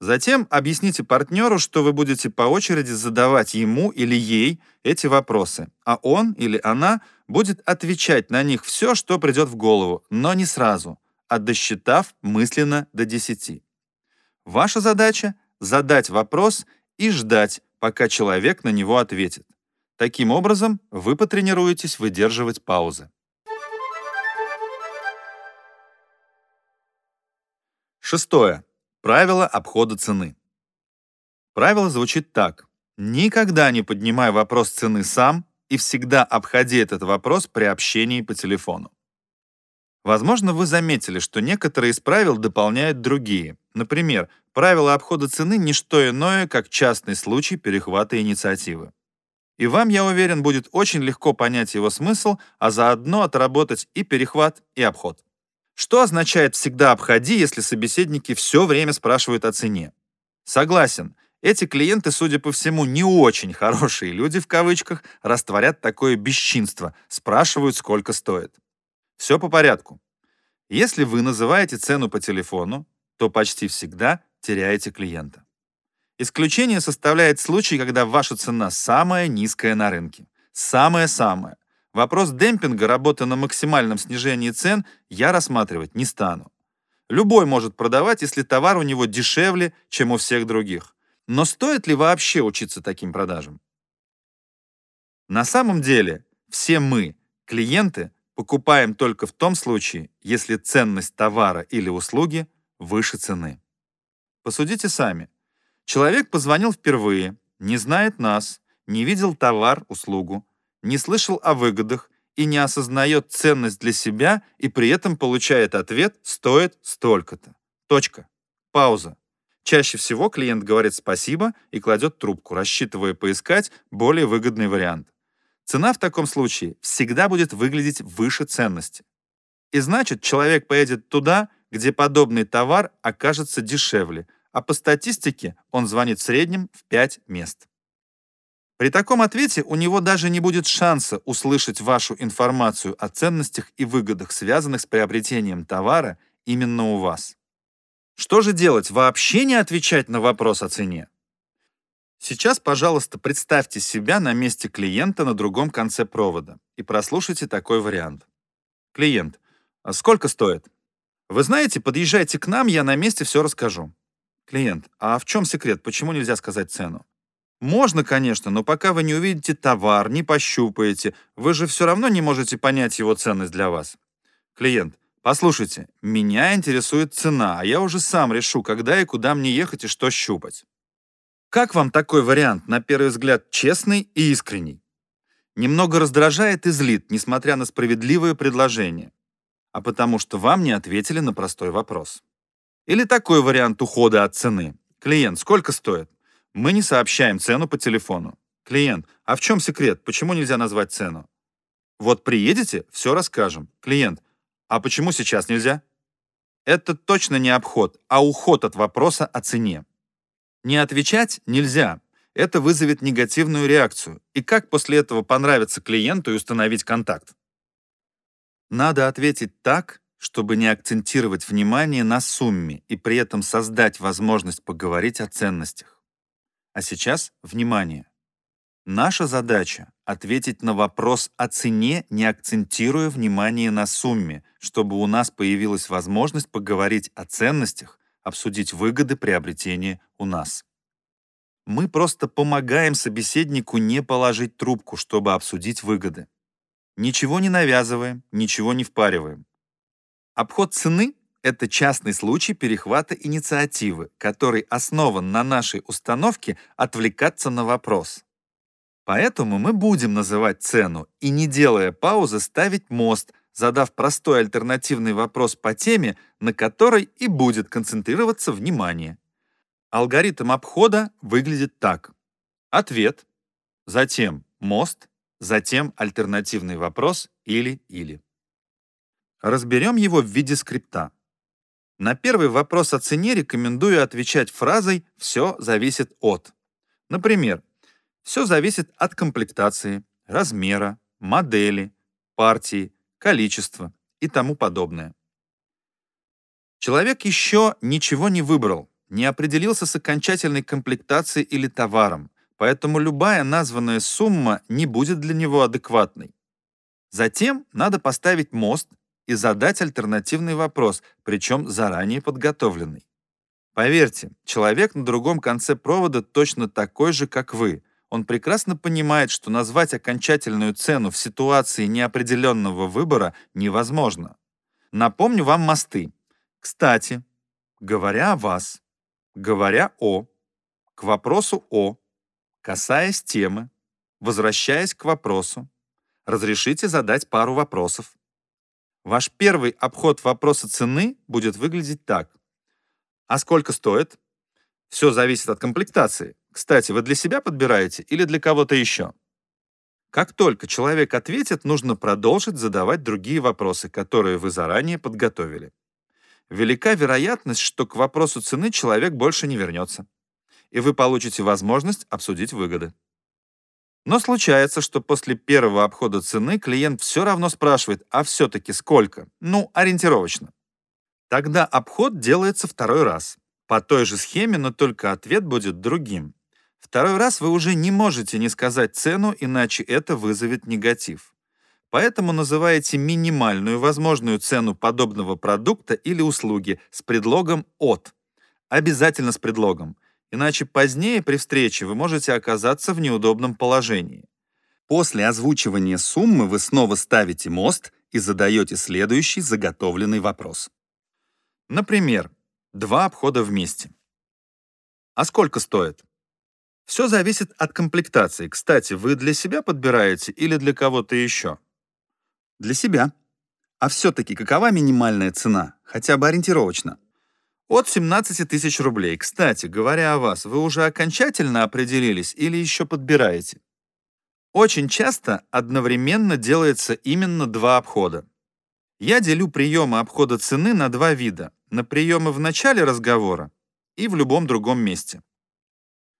Затем объясните партнеру, что вы будете по очереди задавать ему или ей эти вопросы, а он или она будет отвечать на них все, что придет в голову, но не сразу, а досчитав мысленно до 10. Ваша задача — задать вопрос и ждать, пока человек на него ответит. Таким образом, вы потренируетесь выдерживать паузы. Шестое. Правило обхода цены. Правило звучит так. Никогда не поднимай вопрос цены сам и всегда обходи этот вопрос при общении по телефону. Возможно, вы заметили, что некоторые из правил дополняют другие. Например, правило обхода цены — не что иное, как частный случай перехвата инициативы. И вам, я уверен, будет очень легко понять его смысл, а заодно отработать и перехват, и обход. Что означает «всегда обходи», если собеседники все время спрашивают о цене? Согласен, эти клиенты, судя по всему, не очень хорошие люди, в кавычках, растворят такое бесчинство, спрашивают, сколько стоит. Все по порядку. Если вы называете цену по телефону, то почти всегда теряете клиента. Исключение составляет случай, когда ваша цена самая низкая на рынке. Самая-самая. Вопрос демпинга, работы на максимальном снижении цен, я рассматривать не стану. Любой может продавать, если товар у него дешевле, чем у всех других. Но стоит ли вообще учиться таким продажам? На самом деле, все мы, клиенты, покупаем только в том случае, если ценность товара или услуги выше цены. Посудите сами. Человек позвонил впервые, не знает нас, не видел товар, услугу, не слышал о выгодах и не осознает ценность для себя и при этом получает ответ «стоит столько-то». Точка. Пауза. Чаще всего клиент говорит спасибо и кладет трубку, рассчитывая поискать более выгодный вариант. Цена в таком случае всегда будет выглядеть выше ценности. И значит, человек поедет туда, где подобный товар окажется дешевле, а по статистике он звонит в среднем в 5 мест. При таком ответе у него даже не будет шанса услышать вашу информацию о ценностях и выгодах, связанных с приобретением товара именно у вас. Что же делать? Вообще не отвечать на вопрос о цене? Сейчас, пожалуйста, представьте себя на месте клиента на другом конце провода и прослушайте такой вариант. Клиент. А сколько стоит? Вы знаете, подъезжайте к нам, я на месте все расскажу. Клиент, а в чем секрет? Почему нельзя сказать цену? Можно, конечно, но пока вы не увидите товар, не пощупаете, вы же все равно не можете понять его ценность для вас. Клиент, послушайте, меня интересует цена, а я уже сам решу, когда и куда мне ехать и что щупать. Как вам такой вариант, на первый взгляд, честный и искренний? Немного раздражает и злит, несмотря на справедливое предложение. а потому что вам не ответили на простой вопрос. Или такой вариант ухода от цены. Клиент, сколько стоит? Мы не сообщаем цену по телефону. Клиент, а в чем секрет? Почему нельзя назвать цену? Вот приедете, все расскажем. Клиент, а почему сейчас нельзя? Это точно не обход, а уход от вопроса о цене. Не отвечать нельзя. Это вызовет негативную реакцию. И как после этого понравится клиенту и установить контакт? Надо ответить так, чтобы не акцентировать внимание на сумме и при этом создать возможность поговорить о ценностях. А сейчас внимание. Наша задача — ответить на вопрос о цене, не акцентируя внимание на сумме, чтобы у нас появилась возможность поговорить о ценностях, обсудить выгоды приобретения у нас. Мы просто помогаем собеседнику не положить трубку, чтобы обсудить выгоды. Ничего не навязываем, ничего не впариваем. Обход цены — это частный случай перехвата инициативы, который основан на нашей установке отвлекаться на вопрос. Поэтому мы будем называть цену и, не делая паузы, ставить мост, задав простой альтернативный вопрос по теме, на которой и будет концентрироваться внимание. Алгоритм обхода выглядит так. Ответ, затем мост, затем альтернативный вопрос или-или. Разберем его в виде скрипта. На первый вопрос о цене рекомендую отвечать фразой «все зависит от». Например, все зависит от комплектации, размера, модели, партии, количества и тому подобное. Человек еще ничего не выбрал, не определился с окончательной комплектацией или товаром, поэтому любая названная сумма не будет для него адекватной. Затем надо поставить мост и задать альтернативный вопрос, причем заранее подготовленный. Поверьте, человек на другом конце провода точно такой же, как вы, он прекрасно понимает, что назвать окончательную цену в ситуации неопределенного выбора невозможно. Напомню вам мосты. Кстати, говоря о вас, говоря о, к вопросу о, касаясь темы, возвращаясь к вопросу, разрешите задать пару вопросов. Ваш первый обход вопроса цены будет выглядеть так. А сколько стоит? Все зависит от комплектации. Кстати, вы для себя подбираете или для кого-то еще? Как только человек ответит, нужно продолжить задавать другие вопросы, которые вы заранее подготовили. Велика вероятность, что к вопросу цены человек больше не вернется, и вы получите возможность обсудить выгоды. Но случается, что после первого обхода цены клиент все равно спрашивает, а все-таки сколько? Ну, ориентировочно. Тогда обход делается второй раз. По той же схеме, но только ответ будет другим. Второй раз вы уже не можете не сказать цену, иначе это вызовет негатив. Поэтому называете минимальную возможную цену подобного продукта или услуги с предлогом «от». Обязательно с предлогом, иначе позднее при встрече вы можете оказаться в неудобном положении. После озвучивания суммы вы снова ставите мост и задаете следующий заготовленный вопрос. Например, Два обхода вместе. А сколько стоит? Все зависит от комплектации. Кстати, вы для себя подбираете или для кого-то еще? Для себя. А все-таки какова минимальная цена? Хотя бы ориентировочно. От 17 тысяч рублей. Кстати, говоря о вас, вы уже окончательно определились или еще подбираете? Очень часто одновременно делается именно два обхода. Я делю приемы обхода цены на два вида на приемы в начале разговора и в любом другом месте.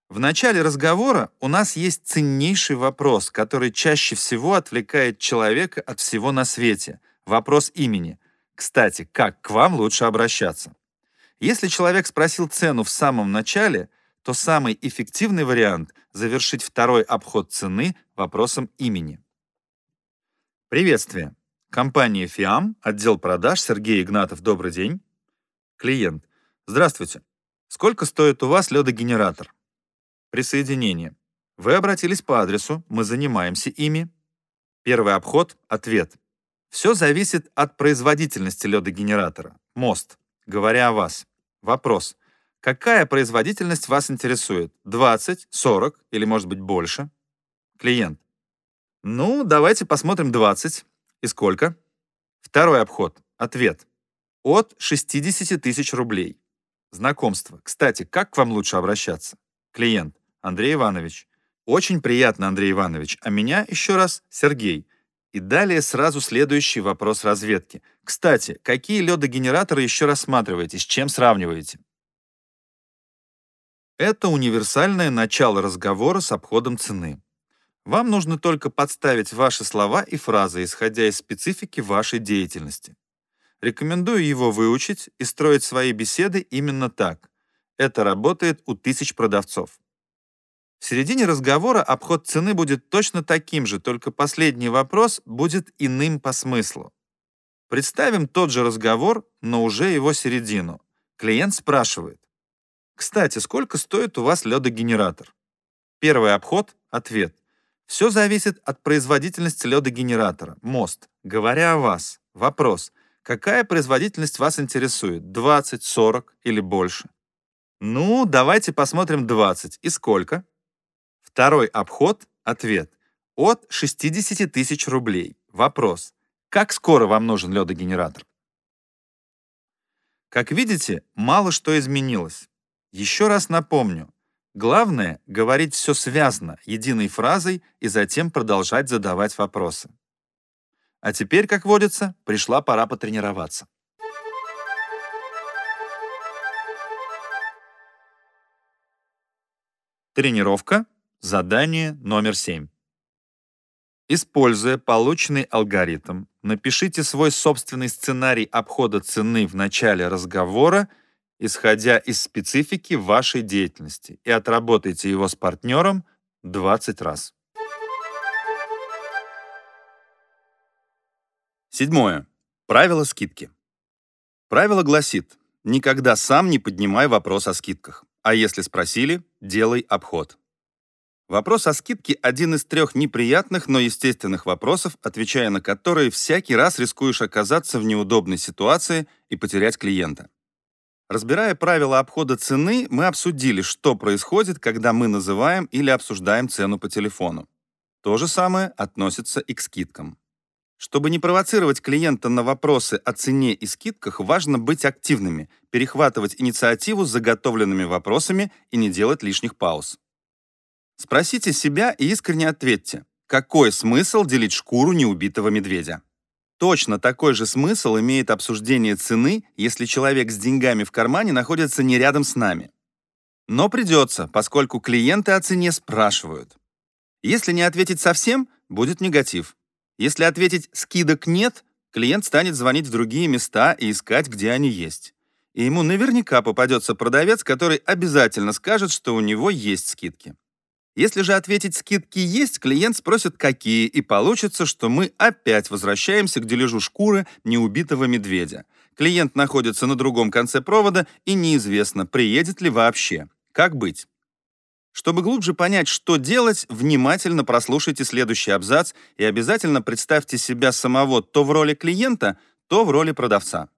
В начале разговора у нас есть ценнейший вопрос, который чаще всего отвлекает человека от всего на свете. Вопрос имени. Кстати, как к вам лучше обращаться? Если человек спросил цену в самом начале, то самый эффективный вариант — завершить второй обход цены вопросом имени. Приветствие. Компания «Фиам», отдел продаж, Сергей Игнатов, добрый день. Клиент. Здравствуйте. Сколько стоит у вас ледогенератор? Присоединение. Вы обратились по адресу, мы занимаемся ими. Первый обход. Ответ. Все зависит от производительности ледогенератора. Мост. Говоря о вас. Вопрос. Какая производительность вас интересует? 20, 40 или может быть больше? Клиент. Ну, давайте посмотрим 20. И сколько? Второй обход. Ответ. От 60 тысяч рублей. Знакомство. Кстати, как к вам лучше обращаться? Клиент. Андрей Иванович. Очень приятно, Андрей Иванович. А меня еще раз Сергей. И далее сразу следующий вопрос разведки. Кстати, какие ледогенераторы еще рассматриваете, с чем сравниваете? Это универсальное начало разговора с обходом цены. Вам нужно только подставить ваши слова и фразы, исходя из специфики вашей деятельности. Рекомендую его выучить и строить свои беседы именно так. Это работает у тысяч продавцов. В середине разговора обход цены будет точно таким же, только последний вопрос будет иным по смыслу. Представим тот же разговор, но уже его середину. Клиент спрашивает. Кстати, сколько стоит у вас ледогенератор? Первый обход — ответ. Все зависит от производительности ледогенератора. Мост. Говоря о вас. Вопрос. Какая производительность вас интересует? 20, 40 или больше? Ну, давайте посмотрим 20. И сколько? Второй обход – ответ. От 60 тысяч рублей. Вопрос. Как скоро вам нужен ледогенератор? Как видите, мало что изменилось. Еще раз напомню. Главное — говорить все связно, единой фразой, и затем продолжать задавать вопросы. А теперь, как водится, пришла пора потренироваться. Тренировка Задание номер 7. Используя полученный алгоритм, напишите свой собственный сценарий обхода цены в начале разговора, исходя из специфики вашей деятельности, и отработайте его с партнером 20 раз. Седьмое. Правило скидки. Правило гласит, никогда сам не поднимай вопрос о скидках, а если спросили, делай обход. Вопрос о скидке – один из трех неприятных, но естественных вопросов, отвечая на которые всякий раз рискуешь оказаться в неудобной ситуации и потерять клиента. Разбирая правила обхода цены, мы обсудили, что происходит, когда мы называем или обсуждаем цену по телефону. То же самое относится и к скидкам. Чтобы не провоцировать клиента на вопросы о цене и скидках, важно быть активными, перехватывать инициативу с заготовленными вопросами и не делать лишних пауз. Спросите себя и искренне ответьте, какой смысл делить шкуру неубитого медведя? Точно такой же смысл имеет обсуждение цены, если человек с деньгами в кармане находится не рядом с нами. Но придется, поскольку клиенты о цене спрашивают. Если не ответить совсем, будет негатив. Если ответить «скидок нет», клиент станет звонить в другие места и искать, где они есть. И ему наверняка попадется продавец, который обязательно скажет, что у него есть скидки. Если же ответить «скидки есть», клиент спросит «какие», и получится, что мы опять возвращаемся к дележу шкуры неубитого медведя. Клиент находится на другом конце провода, и неизвестно, приедет ли вообще. Как быть? Чтобы глубже понять, что делать, внимательно прослушайте следующий абзац и обязательно представьте себя самого то в роли клиента, то в роли продавца.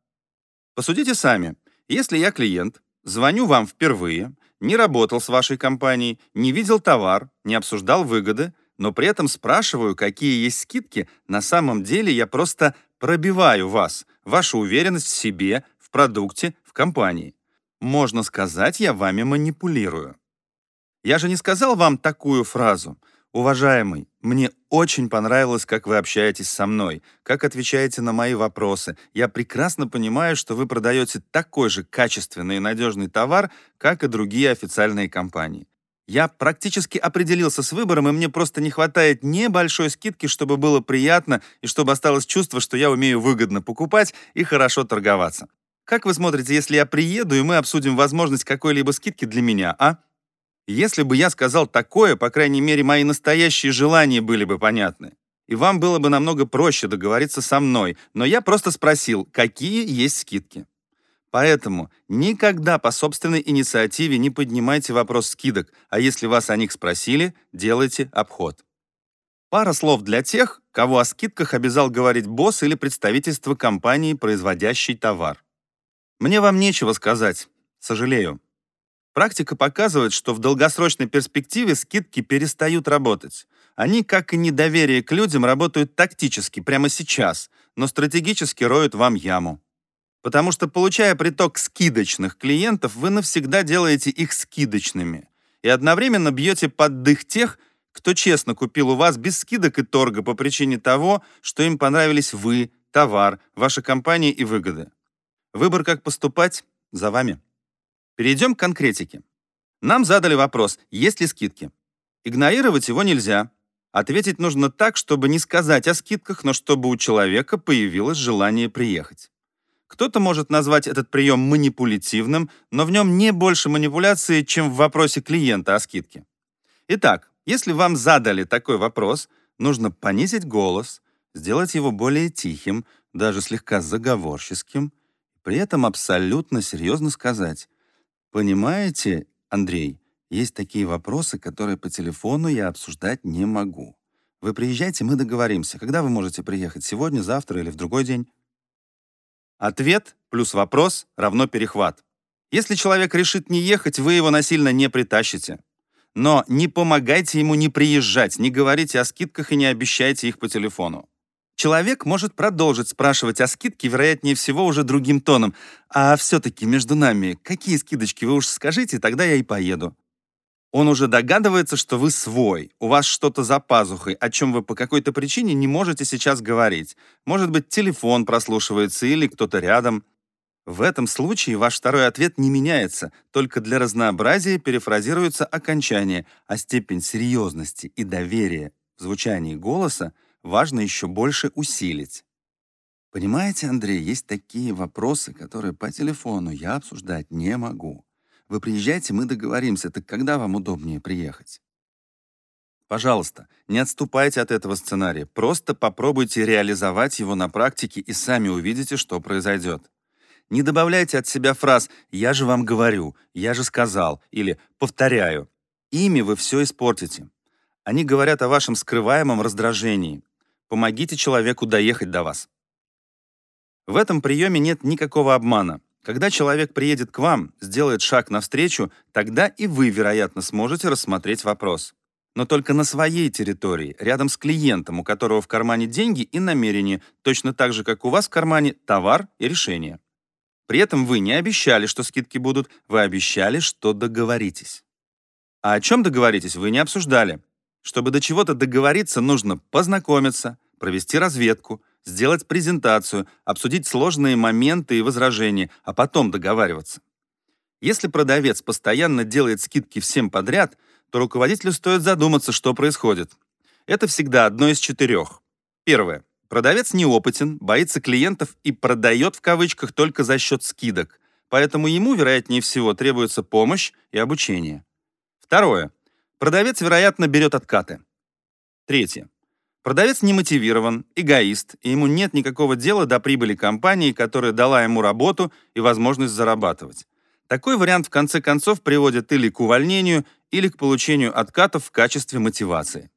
Посудите сами. Если я клиент, звоню вам впервые, не работал с вашей компанией, не видел товар, не обсуждал выгоды, но при этом спрашиваю, какие есть скидки, на самом деле я просто пробиваю вас, вашу уверенность в себе, в продукте, в компании. Можно сказать, я вами манипулирую. Я же не сказал вам такую фразу. Уважаемый, мне очень понравилось, как вы общаетесь со мной, как отвечаете на мои вопросы. Я прекрасно понимаю, что вы продаете такой же качественный и надежный товар, как и другие официальные компании. Я практически определился с выбором, и мне просто не хватает небольшой скидки, чтобы было приятно и чтобы осталось чувство, что я умею выгодно покупать и хорошо торговаться. Как вы смотрите, если я приеду, и мы обсудим возможность какой-либо скидки для меня, а? Если бы я сказал такое, по крайней мере, мои настоящие желания были бы понятны. И вам было бы намного проще договориться со мной, но я просто спросил, какие есть скидки. Поэтому никогда по собственной инициативе не поднимайте вопрос скидок, а если вас о них спросили, делайте обход. Пара слов для тех, кого о скидках обязал говорить босс или представительство компании, производящей товар. Мне вам нечего сказать, сожалею. Практика показывает, что в долгосрочной перспективе скидки перестают работать. Они, как и недоверие к людям, работают тактически, прямо сейчас, но стратегически роют вам яму. Потому что, получая приток скидочных клиентов, вы навсегда делаете их скидочными и одновременно бьете под дых тех, кто честно купил у вас без скидок и торга по причине того, что им понравились вы, товар, ваша компания и выгоды. Выбор, как поступать, за вами. Перейдем к конкретике. Нам задали вопрос, есть ли скидки. Игнорировать его нельзя. Ответить нужно так, чтобы не сказать о скидках, но чтобы у человека появилось желание приехать. Кто-то может назвать этот прием манипулятивным, но в нем не больше манипуляции, чем в вопросе клиента о скидке. Итак, если вам задали такой вопрос, нужно понизить голос, сделать его более тихим, даже слегка заговорческим, при этом абсолютно серьезно сказать, «Понимаете, Андрей, есть такие вопросы, которые по телефону я обсуждать не могу. Вы приезжайте, мы договоримся. Когда вы можете приехать? Сегодня, завтра или в другой день?» Ответ плюс вопрос равно перехват. Если человек решит не ехать, вы его насильно не притащите. Но не помогайте ему не приезжать, не говорите о скидках и не обещайте их по телефону. Человек может продолжить спрашивать о скидке, вероятнее всего, уже другим тоном. А все-таки между нами, какие скидочки вы уж скажите, тогда я и поеду. Он уже догадывается, что вы свой, у вас что-то за пазухой, о чем вы по какой-то причине не можете сейчас говорить. Может быть, телефон прослушивается или кто-то рядом. В этом случае ваш второй ответ не меняется, только для разнообразия перефразируется окончание, а степень серьезности и доверия в звучании голоса важно еще больше усилить. Понимаете, Андрей, есть такие вопросы, которые по телефону я обсуждать не могу. Вы приезжайте, мы договоримся, так когда вам удобнее приехать? Пожалуйста, не отступайте от этого сценария, просто попробуйте реализовать его на практике и сами увидите, что произойдет. Не добавляйте от себя фраз «я же вам говорю», «я же сказал» или «повторяю». Ими вы все испортите. Они говорят о вашем скрываемом раздражении, Помогите человеку доехать до вас. В этом приеме нет никакого обмана. Когда человек приедет к вам, сделает шаг навстречу, тогда и вы, вероятно, сможете рассмотреть вопрос. Но только на своей территории, рядом с клиентом, у которого в кармане деньги и намерения, точно так же, как у вас в кармане товар и решение. При этом вы не обещали, что скидки будут, вы обещали, что договоритесь. А о чем договоритесь, вы не обсуждали. Чтобы до чего-то договориться, нужно познакомиться, провести разведку, сделать презентацию, обсудить сложные моменты и возражения, а потом договариваться. Если продавец постоянно делает скидки всем подряд, то руководителю стоит задуматься, что происходит. Это всегда одно из четырех. Первое. Продавец неопытен, боится клиентов и продает в кавычках только за счет скидок, поэтому ему, вероятнее всего, требуется помощь и обучение. Второе. Продавец, вероятно, берет откаты. Третье. Продавец не мотивирован, эгоист, и ему нет никакого дела до прибыли компании, которая дала ему работу и возможность зарабатывать. Такой вариант в конце концов приводит или к увольнению, или к получению откатов в качестве мотивации.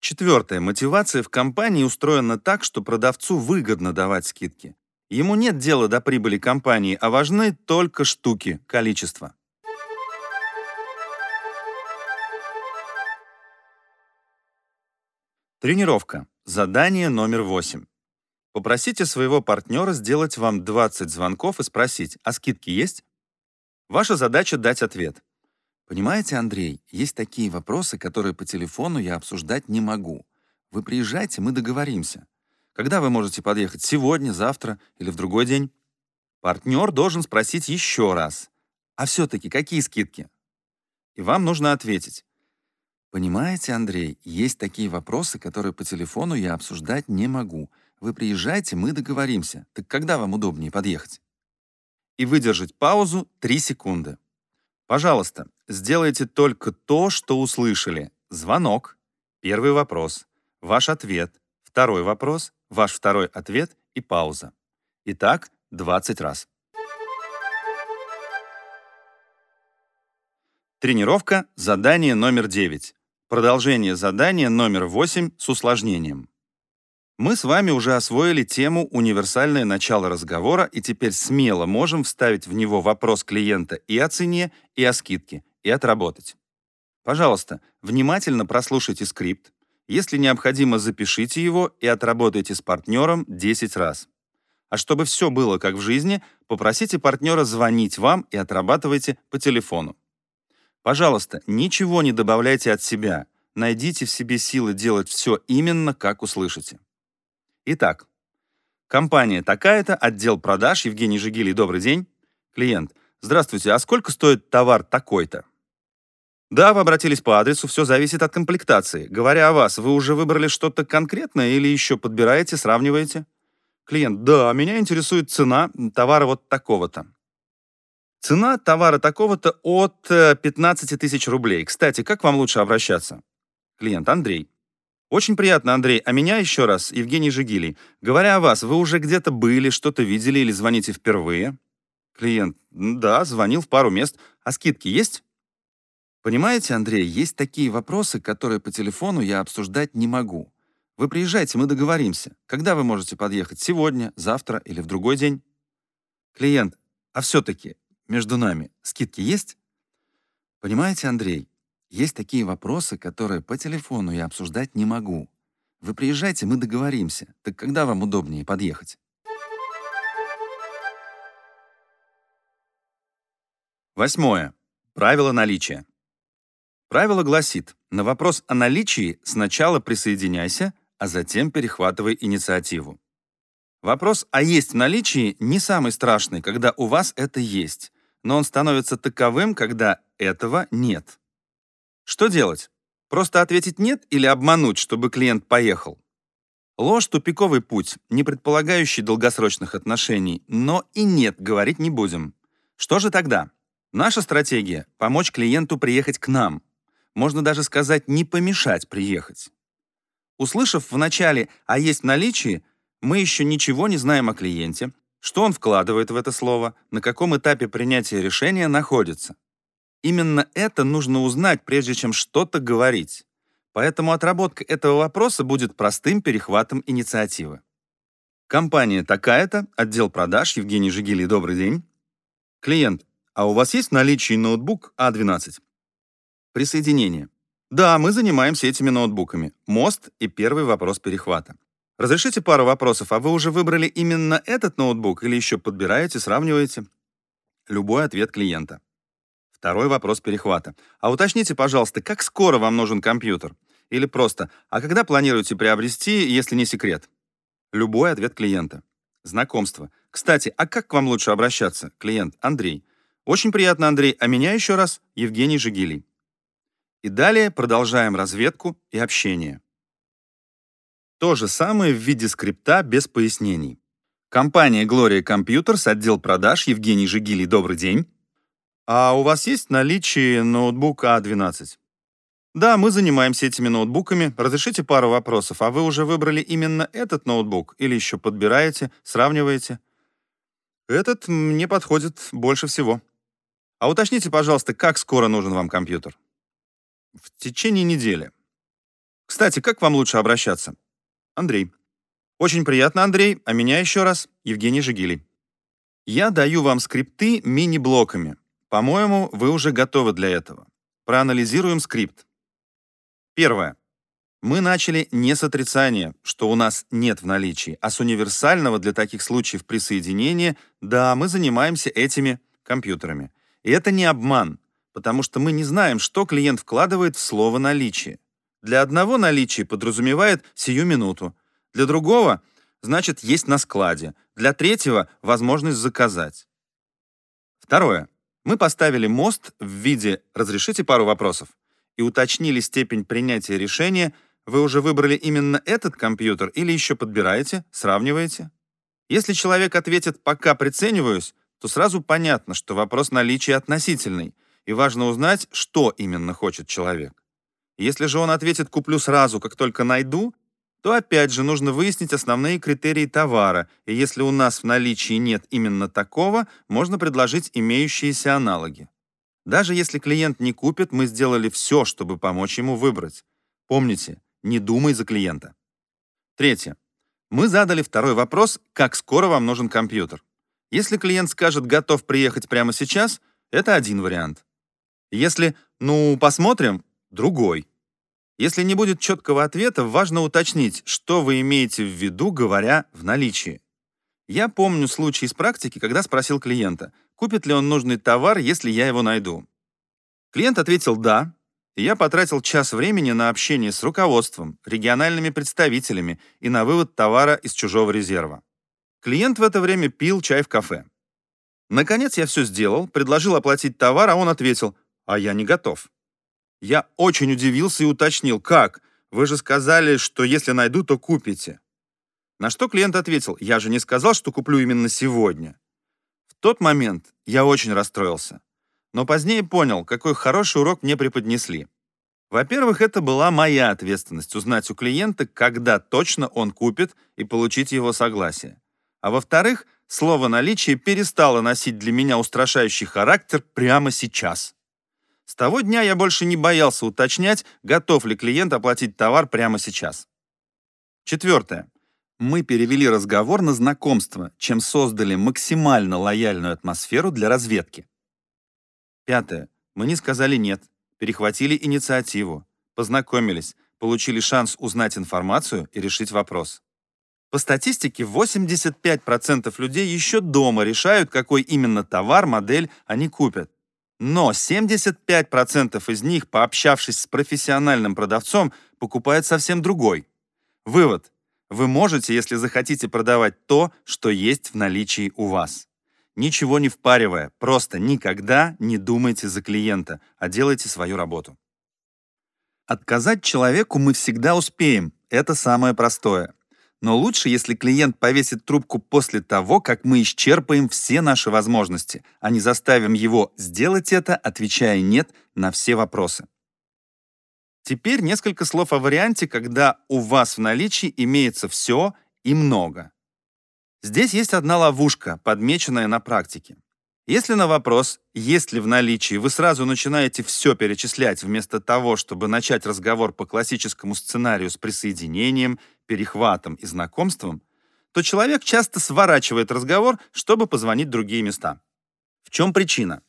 Четвертое. Мотивация в компании устроена так, что продавцу выгодно давать скидки. Ему нет дела до прибыли компании, а важны только штуки, количество. Тренировка. Задание номер 8. Попросите своего партнера сделать вам 20 звонков и спросить, а скидки есть? Ваша задача дать ответ. Понимаете, Андрей, есть такие вопросы, которые по телефону я обсуждать не могу. Вы приезжайте, мы договоримся. Когда вы можете подъехать? Сегодня, завтра или в другой день? Партнер должен спросить еще раз. А все-таки какие скидки? И вам нужно ответить. Понимаете, Андрей, есть такие вопросы, которые по телефону я обсуждать не могу. Вы приезжайте, мы договоримся. Так когда вам удобнее подъехать? И выдержать паузу 3 секунды. Пожалуйста, сделайте только то, что услышали. Звонок, первый вопрос, ваш ответ, второй вопрос, ваш второй ответ и пауза. Итак, 20 раз. Тренировка, задание номер 9. Продолжение задания номер 8 с усложнением. Мы с вами уже освоили тему «Универсальное начало разговора» и теперь смело можем вставить в него вопрос клиента и о цене, и о скидке, и отработать. Пожалуйста, внимательно прослушайте скрипт. Если необходимо, запишите его и отработайте с партнером 10 раз. А чтобы все было как в жизни, попросите партнера звонить вам и отрабатывайте по телефону. Пожалуйста, ничего не добавляйте от себя. Найдите в себе силы делать все именно как услышите. Итак, компания такая-то, отдел продаж, Евгений Жигилий, добрый день. Клиент, здравствуйте, а сколько стоит товар такой-то? Да, вы обратились по адресу, все зависит от комплектации. Говоря о вас, вы уже выбрали что-то конкретное или еще подбираете, сравниваете? Клиент, да, меня интересует цена товара вот такого-то. Цена товара такого-то от 15 э, тысяч рублей. Кстати, как вам лучше обращаться? Клиент, Андрей. Очень приятно, Андрей. А меня еще раз, Евгений Жигилий. Говоря о вас, вы уже где-то были, что-то видели или звоните впервые? Клиент, да, звонил в пару мест. А скидки есть? Понимаете, Андрей, есть такие вопросы, которые по телефону я обсуждать не могу. Вы приезжайте, мы договоримся. Когда вы можете подъехать? Сегодня, завтра или в другой день? Клиент, а все-таки между нами скидки есть? Понимаете, Андрей, есть такие вопросы, которые по телефону я обсуждать не могу. Вы приезжайте, мы договоримся. Так когда вам удобнее подъехать? Восьмое. Правило наличия. Правило гласит, на вопрос о наличии сначала присоединяйся, а затем перехватывай инициативу. Вопрос «а есть в наличии» не самый страшный, когда у вас это есть, но он становится таковым, когда этого нет. Что делать? Просто ответить «нет» или обмануть, чтобы клиент поехал? Ложь — тупиковый путь, не предполагающий долгосрочных отношений, но и «нет» говорить не будем. Что же тогда? Наша стратегия — помочь клиенту приехать к нам, можно даже сказать, не помешать приехать. Услышав в начале «а есть в наличии», мы еще ничего не знаем о клиенте, что он вкладывает в это слово, на каком этапе принятия решения находится. Именно это нужно узнать, прежде чем что-то говорить. Поэтому отработка этого вопроса будет простым перехватом инициативы. Компания такая-то, отдел продаж, Евгений Жигилий, добрый день. Клиент, а у вас есть в наличии ноутбук А12? Присоединение. Да, мы занимаемся этими ноутбуками. Мост и первый вопрос перехвата. Разрешите пару вопросов, а вы уже выбрали именно этот ноутбук или еще подбираете, сравниваете? Любой ответ клиента. Второй вопрос перехвата. А уточните, пожалуйста, как скоро вам нужен компьютер? Или просто, а когда планируете приобрести, если не секрет? Любой ответ клиента. Знакомство. Кстати, а как к вам лучше обращаться? Клиент Андрей. Очень приятно, Андрей. А меня еще раз Евгений Жигилий. И далее продолжаем разведку и общение. То же самое в виде скрипта без пояснений. Компания Gloria Computers, отдел продаж, Евгений Жигилий, добрый день. А у вас есть наличие ноутбук А12? Да, мы занимаемся этими ноутбуками. Разрешите пару вопросов. А вы уже выбрали именно этот ноутбук или еще подбираете, сравниваете? Этот мне подходит больше всего. А уточните, пожалуйста, как скоро нужен вам компьютер? в течение недели. Кстати, как вам лучше обращаться? Андрей. Очень приятно, Андрей, а меня еще раз Евгений Жигилий. Я даю вам скрипты мини-блоками. По-моему, вы уже готовы для этого. Проанализируем скрипт. Первое. Мы начали не с отрицания, что у нас нет в наличии, а с универсального для таких случаев присоединения «да, мы занимаемся этими компьютерами». И это не обман, потому что мы не знаем, что клиент вкладывает в слово «наличие». Для одного наличие подразумевает сию минуту, для другого — значит есть на складе, для третьего — возможность заказать. Второе. Мы поставили мост в виде «разрешите пару вопросов» и уточнили степень принятия решения, вы уже выбрали именно этот компьютер или еще подбираете, сравниваете? Если человек ответит «пока прицениваюсь», то сразу понятно, что вопрос наличия относительный — и важно узнать, что именно хочет человек. Если же он ответит «куплю сразу, как только найду», то опять же нужно выяснить основные критерии товара, и если у нас в наличии нет именно такого, можно предложить имеющиеся аналоги. Даже если клиент не купит, мы сделали все, чтобы помочь ему выбрать. Помните, не думай за клиента. Третье. Мы задали второй вопрос, как скоро вам нужен компьютер. Если клиент скажет «готов приехать прямо сейчас», это один вариант. Если, ну, посмотрим, другой. Если не будет четкого ответа, важно уточнить, что вы имеете в виду, говоря «в наличии». Я помню случай из практики, когда спросил клиента, купит ли он нужный товар, если я его найду. Клиент ответил «да», и я потратил час времени на общение с руководством, региональными представителями и на вывод товара из чужого резерва. Клиент в это время пил чай в кафе. Наконец я все сделал, предложил оплатить товар, а он ответил «а я не готов». Я очень удивился и уточнил, как? Вы же сказали, что если найду, то купите. На что клиент ответил, я же не сказал, что куплю именно сегодня. В тот момент я очень расстроился. Но позднее понял, какой хороший урок мне преподнесли. Во-первых, это была моя ответственность узнать у клиента, когда точно он купит и получить его согласие. А во-вторых, слово «наличие» перестало носить для меня устрашающий характер прямо сейчас. С того дня я больше не боялся уточнять, готов ли клиент оплатить товар прямо сейчас. Четвертое. Мы перевели разговор на знакомство, чем создали максимально лояльную атмосферу для разведки. Пятое. Мы не сказали «нет», перехватили инициативу, познакомились, получили шанс узнать информацию и решить вопрос. По статистике, 85% людей еще дома решают, какой именно товар, модель они купят. Но 75% из них, пообщавшись с профессиональным продавцом, покупают совсем другой. Вывод. Вы можете, если захотите, продавать то, что есть в наличии у вас. Ничего не впаривая, просто никогда не думайте за клиента, а делайте свою работу. Отказать человеку мы всегда успеем, это самое простое. Но лучше, если клиент повесит трубку после того, как мы исчерпаем все наши возможности, а не заставим его сделать это, отвечая «нет» на все вопросы. Теперь несколько слов о варианте, когда у вас в наличии имеется все и много. Здесь есть одна ловушка, подмеченная на практике. Если на вопрос, есть ли в наличии, вы сразу начинаете все перечислять вместо того, чтобы начать разговор по классическому сценарию с присоединением, перехватом и знакомством, то человек часто сворачивает разговор, чтобы позвонить в другие места. В чем причина?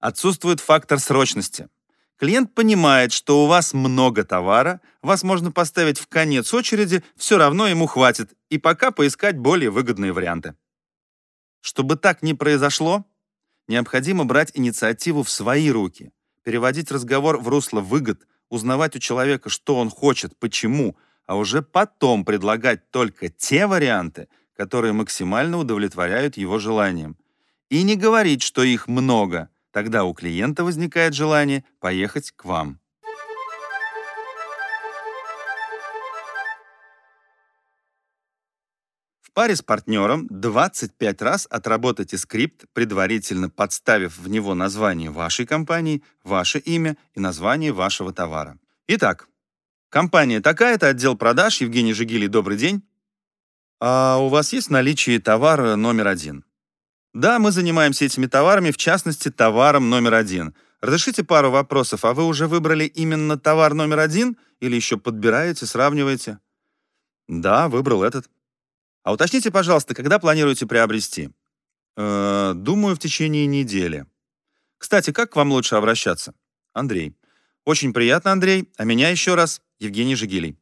Отсутствует фактор срочности. Клиент понимает, что у вас много товара, вас можно поставить в конец очереди, все равно ему хватит, и пока поискать более выгодные варианты. Чтобы так не произошло, необходимо брать инициативу в свои руки, переводить разговор в русло выгод, узнавать у человека, что он хочет, почему, а уже потом предлагать только те варианты, которые максимально удовлетворяют его желаниям. И не говорить, что их много, тогда у клиента возникает желание поехать к вам. В паре с партнером 25 раз отработайте скрипт, предварительно подставив в него название вашей компании, ваше имя и название вашего товара. Итак, Компания такая-то, отдел продаж, Евгений Жигилий, добрый день. А у вас есть в наличии товар номер один? Да, мы занимаемся этими товарами, в частности, товаром номер один. Разрешите пару вопросов, а вы уже выбрали именно товар номер один или еще подбираете, сравниваете? Да, выбрал этот. А уточните, пожалуйста, когда планируете приобрести? Э, думаю, в течение недели. Кстати, как к вам лучше обращаться? Андрей. Очень приятно, Андрей. А меня еще раз Евгений Жигилий.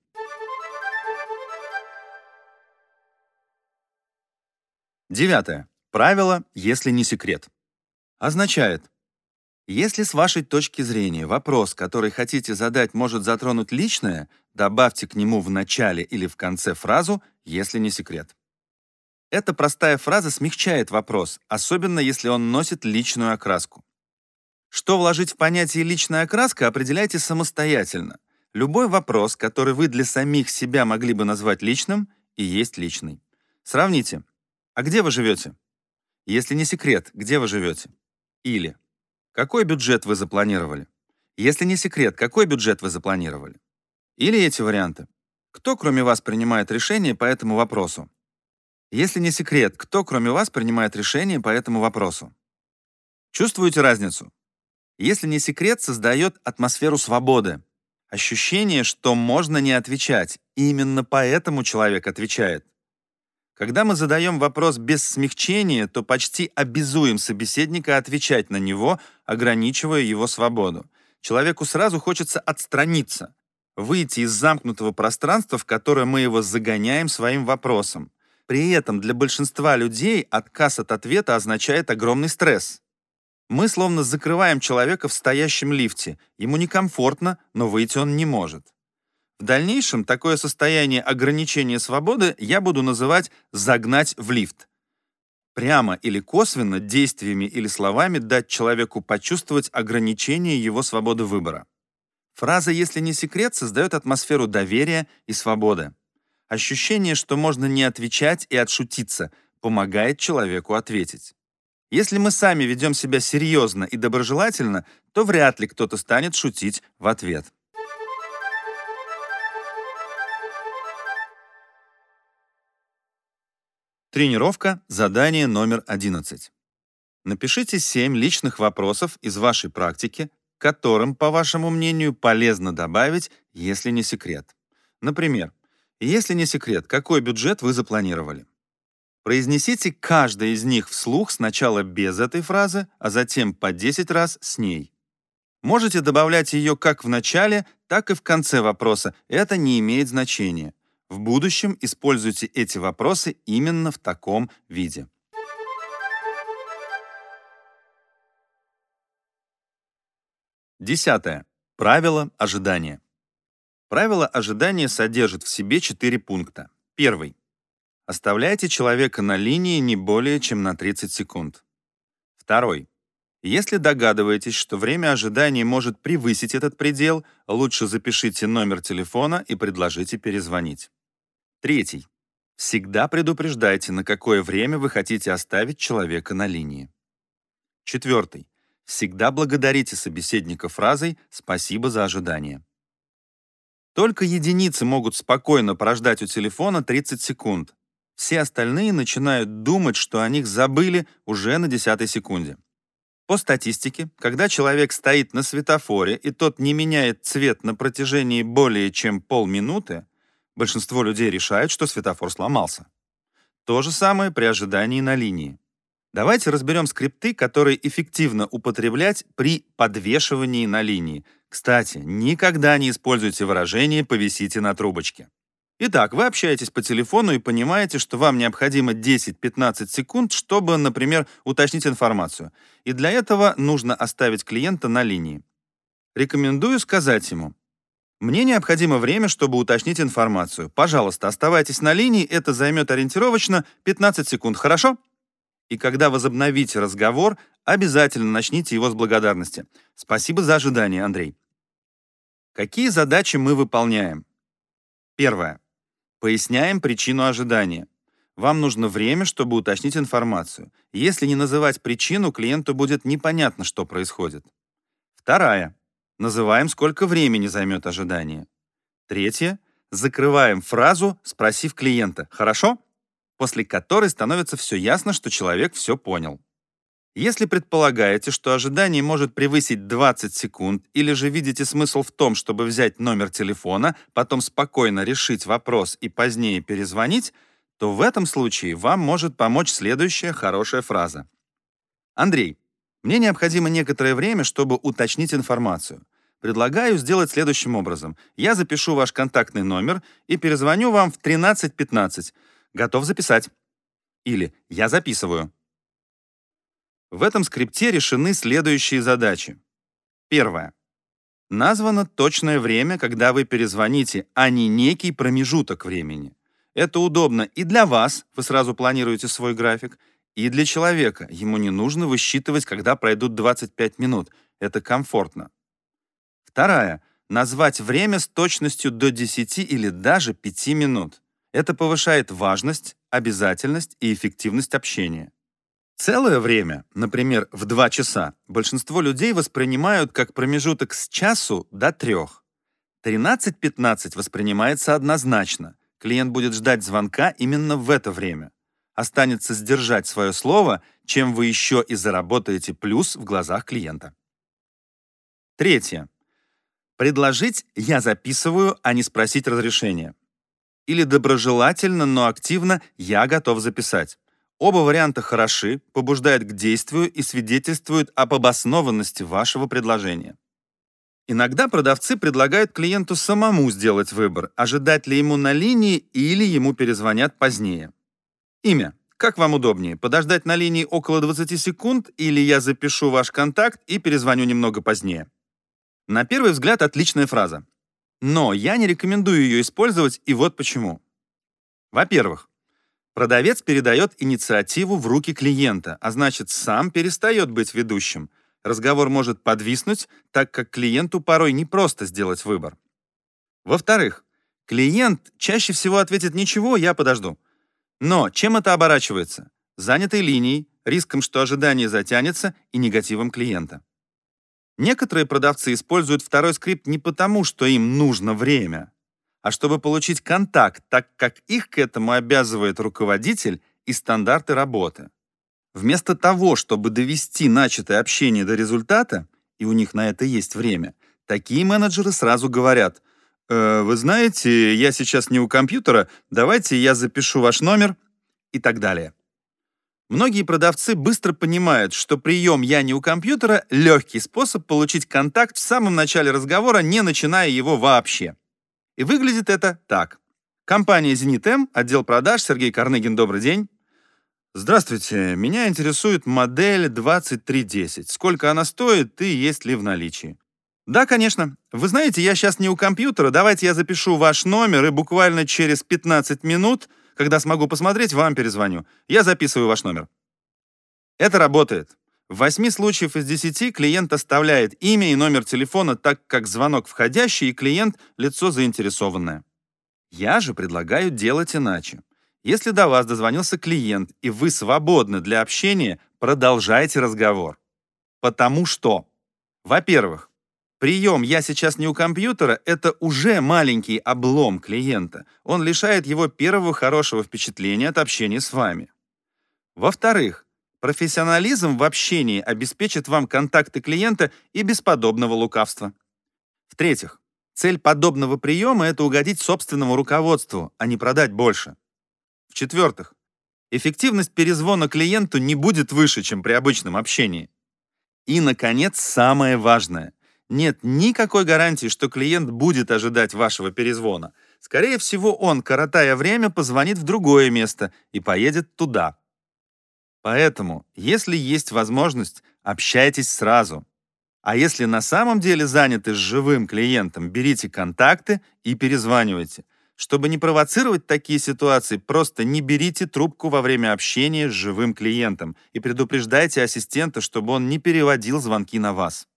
Девятое. Правило, если не секрет. Означает, если с вашей точки зрения вопрос, который хотите задать, может затронуть личное, добавьте к нему в начале или в конце фразу «если не секрет». Эта простая фраза смягчает вопрос, особенно если он носит личную окраску. Что вложить в понятие «личная окраска» определяйте самостоятельно. Любой вопрос, который вы для самих себя могли бы назвать личным, и есть личный. Сравните. А где вы живете? Если не секрет, где вы живете? Или какой бюджет вы запланировали? Если не секрет, какой бюджет вы запланировали? Или эти варианты. Кто, кроме вас, принимает решение по этому вопросу? Если не секрет, кто, кроме вас, принимает решение по этому вопросу? Чувствуете разницу? Если не секрет, создает атмосферу свободы, Ощущение, что можно не отвечать, и именно поэтому человек отвечает. Когда мы задаем вопрос без смягчения, то почти обязуем собеседника отвечать на него, ограничивая его свободу. Человеку сразу хочется отстраниться. выйти из замкнутого пространства, в которое мы его загоняем своим вопросом. При этом для большинства людей отказ от ответа означает огромный стресс. Мы словно закрываем человека в стоящем лифте. Ему некомфортно, но выйти он не может. В дальнейшем такое состояние ограничения свободы я буду называть «загнать в лифт». Прямо или косвенно, действиями или словами дать человеку почувствовать ограничение его свободы выбора. Фраза «если не секрет» создает атмосферу доверия и свободы. Ощущение, что можно не отвечать и отшутиться, помогает человеку ответить. Если мы сами ведем себя серьезно и доброжелательно, то вряд ли кто-то станет шутить в ответ. Тренировка, задание номер 11. Напишите 7 личных вопросов из вашей практики, которым, по вашему мнению, полезно добавить, если не секрет. Например, если не секрет, какой бюджет вы запланировали? Произнесите каждый из них вслух сначала без этой фразы, а затем по 10 раз с ней. Можете добавлять ее как в начале, так и в конце вопроса, это не имеет значения. В будущем используйте эти вопросы именно в таком виде. Десятое. Правило ожидания. Правило ожидания содержит в себе четыре пункта. Первый. Оставляйте человека на линии не более чем на 30 секунд. Второй. Если догадываетесь, что время ожидания может превысить этот предел, лучше запишите номер телефона и предложите перезвонить. Третий. Всегда предупреждайте, на какое время вы хотите оставить человека на линии. Четвертый. Всегда благодарите собеседника фразой «спасибо за ожидание». Только единицы могут спокойно прождать у телефона 30 секунд. Все остальные начинают думать, что о них забыли уже на десятой секунде. По статистике, когда человек стоит на светофоре и тот не меняет цвет на протяжении более чем полминуты, Большинство людей решает, что светофор сломался. То же самое при ожидании на линии. Давайте разберем скрипты, которые эффективно употреблять при подвешивании на линии. Кстати, никогда не используйте выражение «повисите на трубочке». Итак, вы общаетесь по телефону и понимаете, что вам необходимо 10-15 секунд, чтобы, например, уточнить информацию. И для этого нужно оставить клиента на линии. Рекомендую сказать ему, мне необходимо время, чтобы уточнить информацию. Пожалуйста, оставайтесь на линии, это займет ориентировочно 15 секунд, хорошо? И когда возобновите разговор, обязательно начните его с благодарности. Спасибо за ожидание, Андрей. Какие задачи мы выполняем? Первое. Поясняем причину ожидания. Вам нужно время, чтобы уточнить информацию. Если не называть причину, клиенту будет непонятно, что происходит. Вторая. Называем, сколько времени займет ожидание. Третье. Закрываем фразу, спросив клиента «Хорошо?», после которой становится все ясно, что человек все понял. Если предполагаете, что ожидание может превысить 20 секунд, или же видите смысл в том, чтобы взять номер телефона, потом спокойно решить вопрос и позднее перезвонить, то в этом случае вам может помочь следующая хорошая фраза. Андрей, мне необходимо некоторое время, чтобы уточнить информацию. Предлагаю сделать следующим образом. Я запишу ваш контактный номер и перезвоню вам в 13.15. Готов записать. Или «Я записываю». В этом скрипте решены следующие задачи. Первое. Названо точное время, когда вы перезвоните, а не некий промежуток времени. Это удобно и для вас, вы сразу планируете свой график, и для человека ему не нужно высчитывать, когда пройдут 25 минут. Это комфортно. Вторая. Назвать время с точностью до 10 или даже 5 минут. Это повышает важность, обязательность и эффективность общения. Целое время, например, в 2 часа, большинство людей воспринимают как промежуток с часу до 3. 13-15 воспринимается однозначно. Клиент будет ждать звонка именно в это время останется сдержать свое слово, чем вы еще и заработаете плюс в глазах клиента. Третье. Предложить «я записываю», а не спросить разрешения. Или доброжелательно, но активно «я готов записать». Оба варианта хороши, побуждают к действию и свидетельствуют об обоснованности вашего предложения. Иногда продавцы предлагают клиенту самому сделать выбор, ожидать ли ему на линии или ему перезвонят позднее. Имя. Как вам удобнее, подождать на линии около 20 секунд или я запишу ваш контакт и перезвоню немного позднее? На первый взгляд отличная фраза. Но я не рекомендую ее использовать, и вот почему. Во-первых, продавец передает инициативу в руки клиента, а значит, сам перестает быть ведущим. Разговор может подвиснуть, так как клиенту порой не просто сделать выбор. Во-вторых, клиент чаще всего ответит «ничего, я подожду». Но чем это оборачивается? Занятой линией, риском, что ожидание затянется, и негативом клиента. Некоторые продавцы используют второй скрипт не потому, что им нужно время, а чтобы получить контакт, так как их к этому обязывает руководитель и стандарты работы. Вместо того, чтобы довести начатое общение до результата, и у них на это есть время, такие менеджеры сразу говорят, э, «Вы знаете, я сейчас не у компьютера, давайте я запишу ваш номер» и так далее. Многие продавцы быстро понимают, что прием «я не у компьютера» — легкий способ получить контакт в самом начале разговора, не начиная его вообще. И выглядит это так. Компания «Зенит-М», отдел продаж, Сергей Карныгин, добрый день. Здравствуйте, меня интересует модель 2310. Сколько она стоит и есть ли в наличии? Да, конечно. Вы знаете, я сейчас не у компьютера, давайте я запишу ваш номер и буквально через 15 минут — когда смогу посмотреть, вам перезвоню. Я записываю ваш номер. Это работает. В 8 случаев из 10 клиент оставляет имя и номер телефона, так как звонок входящий и клиент — лицо заинтересованное. Я же предлагаю делать иначе. Если до вас дозвонился клиент, и вы свободны для общения, продолжайте разговор. Потому что, во-первых, Прием «я сейчас не у компьютера» — это уже маленький облом клиента. Он лишает его первого хорошего впечатления от общения с вами. Во-вторых, профессионализм в общении обеспечит вам контакты клиента и без подобного лукавства. В-третьих, цель подобного приема — это угодить собственному руководству, а не продать больше. В-четвертых, эффективность перезвона клиенту не будет выше, чем при обычном общении. И, наконец, самое важное нет никакой гарантии, что клиент будет ожидать вашего перезвона. Скорее всего, он, коротая время, позвонит в другое место и поедет туда. Поэтому, если есть возможность, общайтесь сразу. А если на самом деле заняты с живым клиентом, берите контакты и перезванивайте. Чтобы не провоцировать такие ситуации, просто не берите трубку во время общения с живым клиентом и предупреждайте ассистента, чтобы он не переводил звонки на вас.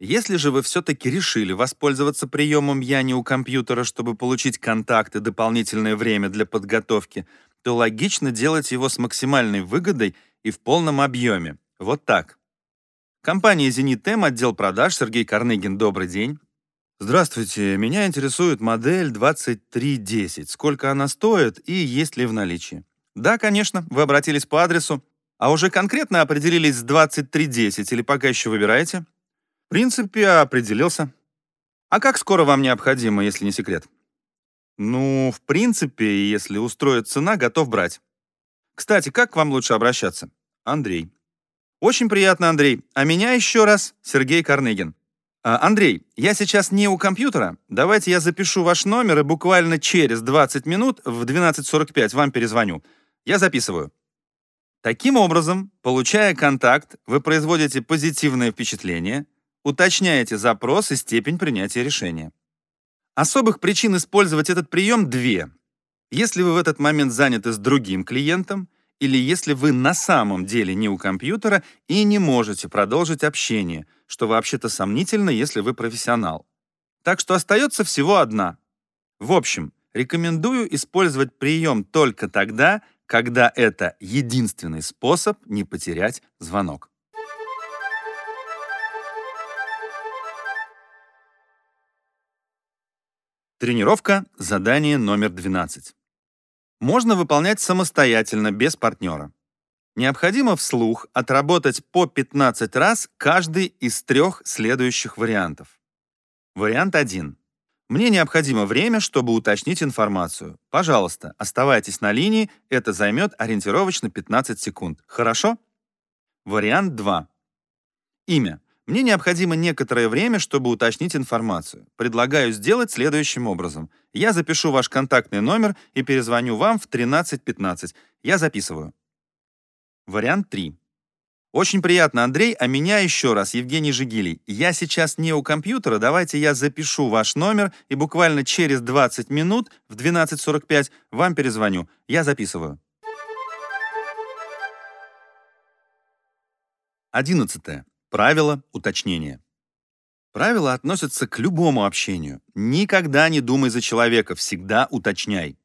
Если же вы все-таки решили воспользоваться приемом «Я не у компьютера», чтобы получить контакт и дополнительное время для подготовки, то логично делать его с максимальной выгодой и в полном объеме. Вот так. Компания «Зенит-М», отдел продаж, Сергей Карныгин, добрый день. Здравствуйте, меня интересует модель 2310. Сколько она стоит и есть ли в наличии? Да, конечно, вы обратились по адресу. А уже конкретно определились с 2310 или пока еще выбираете? В принципе, определился. А как скоро вам необходимо, если не секрет? Ну, в принципе, если устроит цена, готов брать. Кстати, как к вам лучше обращаться? Андрей. Очень приятно, Андрей. А меня еще раз Сергей Карныгин. А, Андрей, я сейчас не у компьютера. Давайте я запишу ваш номер и буквально через 20 минут в 12.45 вам перезвоню. Я записываю. Таким образом, получая контакт, вы производите позитивное впечатление – Уточняете запрос и степень принятия решения. Особых причин использовать этот прием две. Если вы в этот момент заняты с другим клиентом, или если вы на самом деле не у компьютера и не можете продолжить общение, что вообще-то сомнительно, если вы профессионал. Так что остается всего одна. В общем, рекомендую использовать прием только тогда, когда это единственный способ не потерять звонок. Тренировка, задание номер 12. Можно выполнять самостоятельно, без партнера. Необходимо вслух отработать по 15 раз каждый из трех следующих вариантов. Вариант 1. Мне необходимо время, чтобы уточнить информацию. Пожалуйста, оставайтесь на линии, это займет ориентировочно 15 секунд. Хорошо? Вариант 2. Имя. Мне необходимо некоторое время, чтобы уточнить информацию. Предлагаю сделать следующим образом. Я запишу ваш контактный номер и перезвоню вам в 13.15. Я записываю. Вариант 3. Очень приятно, Андрей, а меня еще раз, Евгений Жигилий. Я сейчас не у компьютера, давайте я запишу ваш номер и буквально через 20 минут в 12.45 вам перезвоню. Я записываю. 11. Правило уточнения. Правила относятся к любому общению. Никогда не думай за человека, всегда уточняй.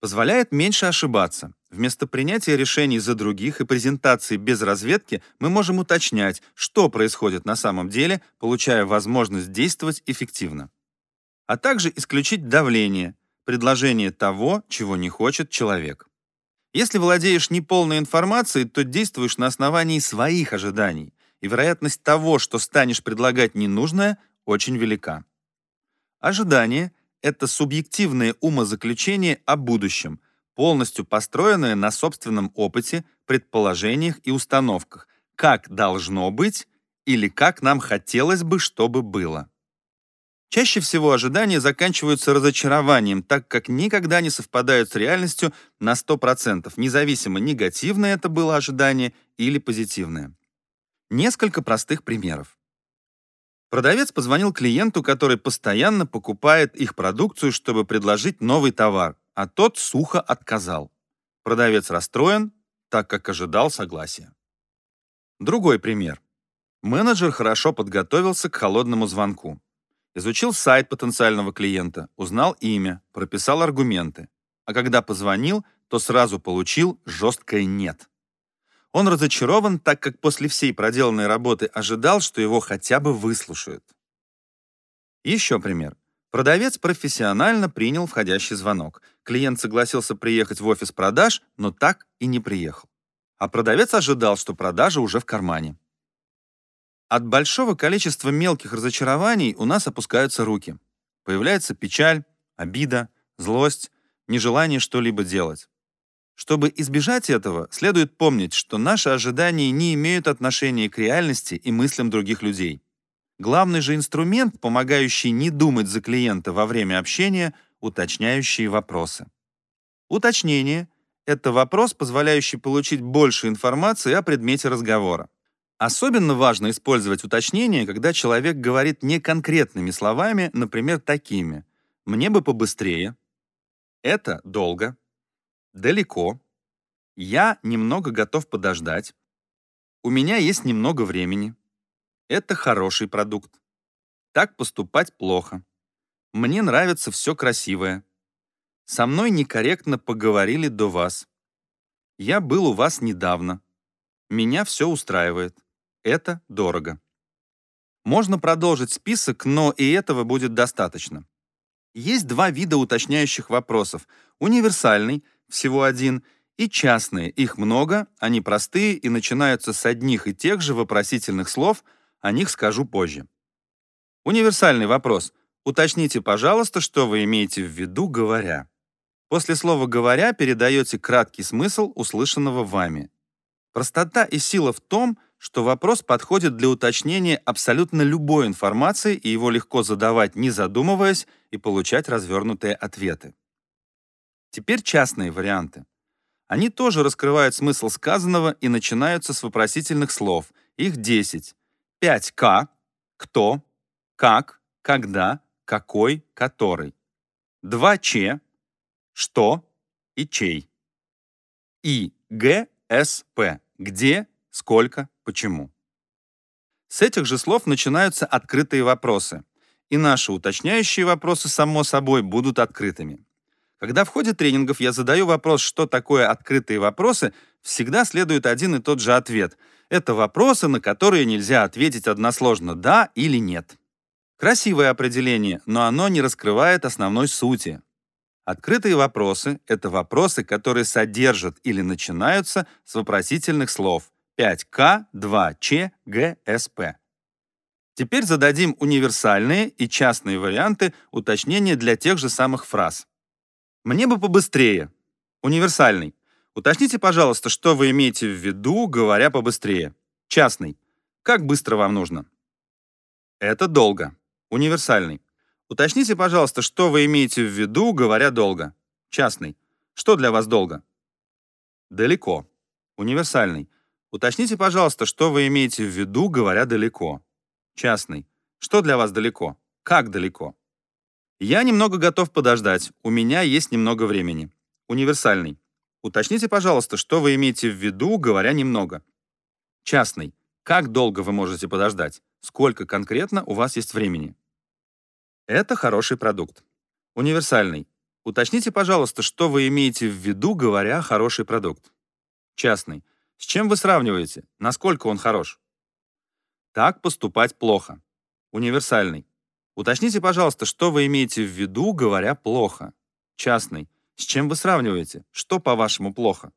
Позволяет меньше ошибаться. Вместо принятия решений за других и презентации без разведки мы можем уточнять, что происходит на самом деле, получая возможность действовать эффективно. А также исключить давление, предложение того, чего не хочет человек. Если владеешь неполной информацией, то действуешь на основании своих ожиданий, и вероятность того, что станешь предлагать ненужное, очень велика. Ожидание — это субъективное умозаключение о будущем, полностью построенное на собственном опыте, предположениях и установках, как должно быть или как нам хотелось бы, чтобы было. Чаще всего ожидания заканчиваются разочарованием, так как никогда не совпадают с реальностью на 100%, независимо, негативное это было ожидание или позитивное. Несколько простых примеров. Продавец позвонил клиенту, который постоянно покупает их продукцию, чтобы предложить новый товар, а тот сухо отказал. Продавец расстроен, так как ожидал согласия. Другой пример. Менеджер хорошо подготовился к холодному звонку. Изучил сайт потенциального клиента, узнал имя, прописал аргументы. А когда позвонил, то сразу получил жесткое «нет». Он разочарован, так как после всей проделанной работы ожидал, что его хотя бы выслушают. Еще пример. Продавец профессионально принял входящий звонок. Клиент согласился приехать в офис продаж, но так и не приехал. А продавец ожидал, что продажа уже в кармане. От большого количества мелких разочарований у нас опускаются руки. Появляется печаль, обида, злость, нежелание что-либо делать. Чтобы избежать этого, следует помнить, что наши ожидания не имеют отношения к реальности и мыслям других людей. Главный же инструмент, помогающий не думать за клиента во время общения — уточняющие вопросы. Уточнение — это вопрос, позволяющий получить больше информации о предмете разговора. Особенно важно использовать уточнение, когда человек говорит не конкретными словами, например, такими «мне бы побыстрее», «это долго», «далеко», «я немного готов подождать», «у меня есть немного времени», это хороший продукт. Так поступать плохо. Мне нравится все красивое. Со мной некорректно поговорили до вас. Я был у вас недавно. Меня все устраивает. Это дорого. Можно продолжить список, но и этого будет достаточно. Есть два вида уточняющих вопросов. Универсальный, всего один, и частные, их много, они простые и начинаются с одних и тех же вопросительных слов – о них скажу позже. Универсальный вопрос. Уточните, пожалуйста, что вы имеете в виду, говоря. После слова «говоря» передаете краткий смысл услышанного вами. Простота и сила в том, что вопрос подходит для уточнения абсолютно любой информации, и его легко задавать, не задумываясь, и получать развернутые ответы. Теперь частные варианты. Они тоже раскрывают смысл сказанного и начинаются с вопросительных слов. Их 10. 5К – кто, как, когда, какой, который. 2Ч – что и чей. И ГСП – где, сколько, почему. С этих же слов начинаются открытые вопросы, и наши уточняющие вопросы, само собой, будут открытыми. Когда в ходе тренингов я задаю вопрос, что такое открытые вопросы, всегда следует один и тот же ответ – это вопросы, на которые нельзя ответить односложно «да» или «нет». Красивое определение, но оно не раскрывает основной сути. Открытые вопросы — это вопросы, которые содержат или начинаются с вопросительных слов 5К, 2Ч, ГСП. Теперь зададим универсальные и частные варианты уточнения для тех же самых фраз. Мне бы побыстрее. Универсальный. Уточните, пожалуйста, что вы имеете в виду, говоря побыстрее. Частный. Как быстро вам нужно? Это долго. Универсальный. Уточните, пожалуйста, что вы имеете в виду, говоря долго. Частный. Что для вас долго? Далеко. Универсальный. Уточните, пожалуйста, что вы имеете в виду, говоря далеко. Частный. Что для вас далеко? Как далеко? Я немного готов подождать. У меня есть немного времени. Универсальный. Уточните, пожалуйста, что вы имеете в виду, говоря немного. Частный. Как долго вы можете подождать? Сколько конкретно у вас есть времени? Это хороший продукт. Универсальный. Уточните, пожалуйста, что вы имеете в виду, говоря «хороший продукт». Частный. С чем вы сравниваете? Насколько он хорош? Так поступать плохо. Универсальный. Уточните, пожалуйста, что вы имеете в виду, говоря «плохо». Частный. С чем вы сравниваете? Что, по-вашему, плохо?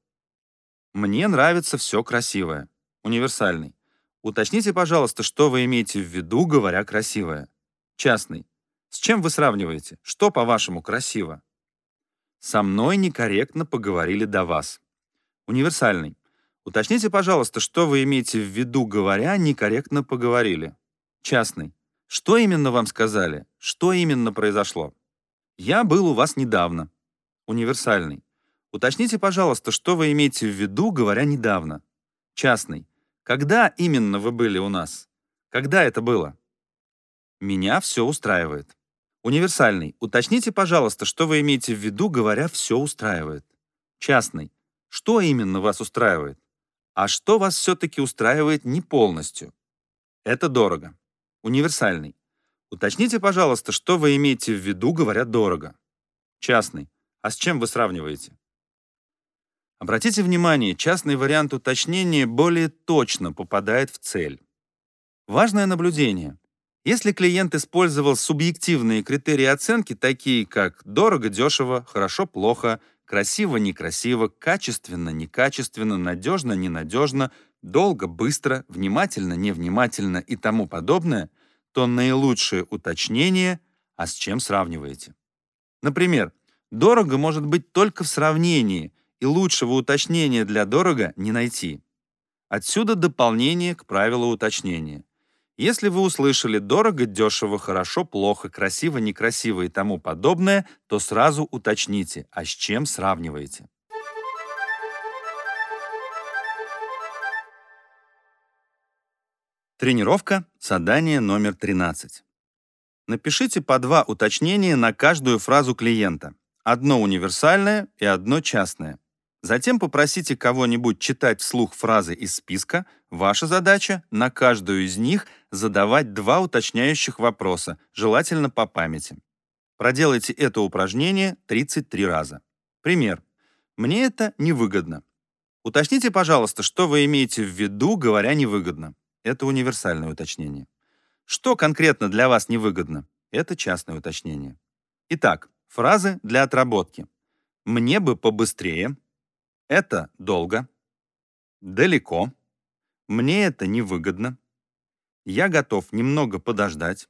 Мне нравится все красивое. Универсальный. Уточните, пожалуйста, что вы имеете в виду, говоря красивое. Частный. С чем вы сравниваете? Что, по-вашему, красиво? Со мной некорректно поговорили до вас. Универсальный. Уточните, пожалуйста, что вы имеете в виду, говоря «некорректно поговорили». Частный. Что именно вам сказали? Что именно произошло? Я был у вас недавно. Универсальный. Уточните, пожалуйста, что вы имеете в виду, говоря «недавно». Частный. Когда именно вы были у нас? Когда это было? Меня все устраивает. Универсальный. Уточните, пожалуйста, что вы имеете в виду, говоря «все устраивает». Частный. Что именно вас устраивает? А что вас все-таки устраивает не полностью? Это дорого. Универсальный. Уточните, пожалуйста, что вы имеете в виду, говоря дорого. Частный. А с чем вы сравниваете? Обратите внимание, частный вариант уточнения более точно попадает в цель. Важное наблюдение. Если клиент использовал субъективные критерии оценки, такие как дорого, дешево, хорошо, плохо, Красиво, некрасиво, качественно, некачественно, надежно, ненадежно, долго, быстро, внимательно, невнимательно и тому подобное, то наилучшее уточнение, а с чем сравниваете. Например, дорого может быть только в сравнении, и лучшего уточнения для дорого не найти. Отсюда дополнение к правилу уточнения. Если вы услышали «дорого», «дешево», «хорошо», «плохо», «красиво», «некрасиво» и тому подобное, то сразу уточните, а с чем сравниваете. Тренировка, задание номер 13. Напишите по два уточнения на каждую фразу клиента. Одно универсальное и одно частное. Затем попросите кого-нибудь читать вслух фразы из списка. Ваша задача — на каждую из них задавать два уточняющих вопроса, желательно по памяти. Проделайте это упражнение 33 раза. Пример. Мне это невыгодно. Уточните, пожалуйста, что вы имеете в виду, говоря невыгодно. Это универсальное уточнение. Что конкретно для вас невыгодно? Это частное уточнение. Итак, фразы для отработки. Мне бы побыстрее, это долго, далеко, мне это невыгодно, я готов немного подождать,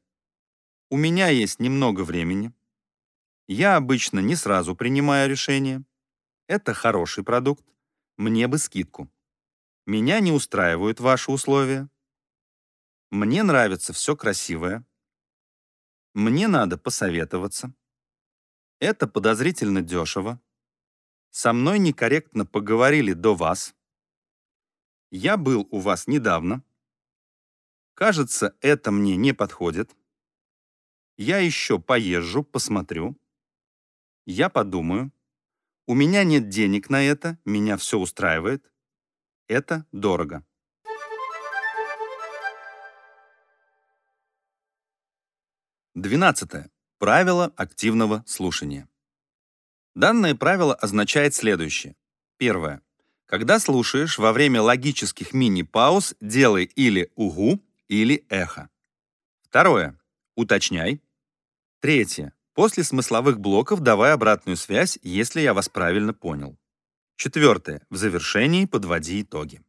у меня есть немного времени, я обычно не сразу принимаю решение, это хороший продукт, мне бы скидку. Меня не устраивают ваши условия. Мне нравится все красивое. Мне надо посоветоваться. Это подозрительно дешево. Со мной некорректно поговорили до вас. Я был у вас недавно. Кажется, это мне не подходит. Я еще поезжу, посмотрю. Я подумаю. У меня нет денег на это, меня все устраивает. Это дорого. Двенадцатое. Правило активного слушания. Данное правило означает следующее. Первое. Когда слушаешь, во время логических мини-пауз делай или «угу», или «эхо». Второе. Уточняй. Третье. После смысловых блоков давай обратную связь, если я вас правильно понял. Четвертое. В завершении подводи итоги.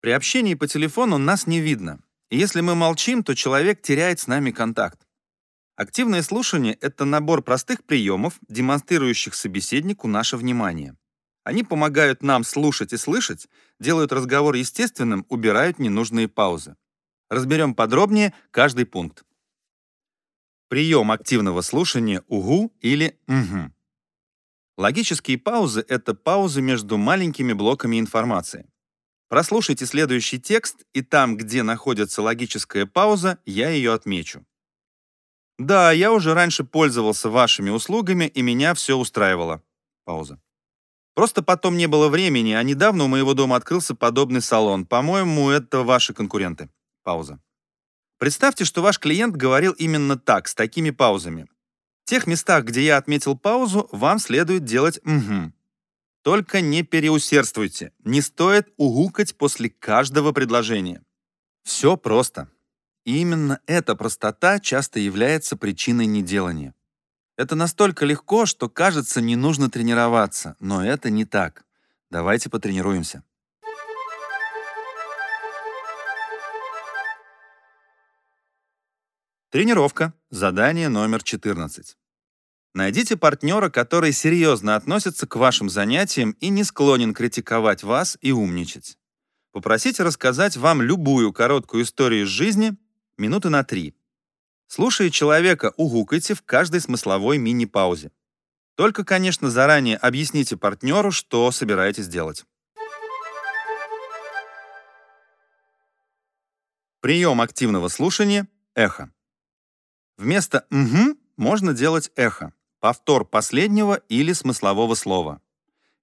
При общении по телефону нас не видно. И если мы молчим, то человек теряет с нами контакт. Активное слушание — это набор простых приемов, демонстрирующих собеседнику наше внимание. Они помогают нам слушать и слышать, делают разговор естественным, убирают ненужные паузы. Разберем подробнее каждый пункт. Прием активного слушания «угу» или «угу». Логические паузы — это паузы между маленькими блоками информации. Прослушайте следующий текст, и там, где находится логическая пауза, я ее отмечу. Да, я уже раньше пользовался вашими услугами, и меня все устраивало. Пауза. Просто потом не было времени, а недавно у моего дома открылся подобный салон. По-моему, это ваши конкуренты. Пауза. Представьте, что ваш клиент говорил именно так, с такими паузами. В тех местах, где я отметил паузу, вам следует делать «угу». Только не переусердствуйте. Не стоит угукать после каждого предложения. Все просто. И именно эта простота часто является причиной неделания. Это настолько легко, что кажется, не нужно тренироваться, но это не так. Давайте потренируемся. Тренировка. Задание номер 14. Найдите партнера, который серьезно относится к вашим занятиям и не склонен критиковать вас и умничать. Попросите рассказать вам любую короткую историю из жизни минуты на три. Слушая человека, угукайте в каждой смысловой мини-паузе. Только, конечно, заранее объясните партнеру, что собираетесь делать. Прием активного слушания — эхо. Вместо «угу» можно делать эхо повтор последнего или смыслового слова.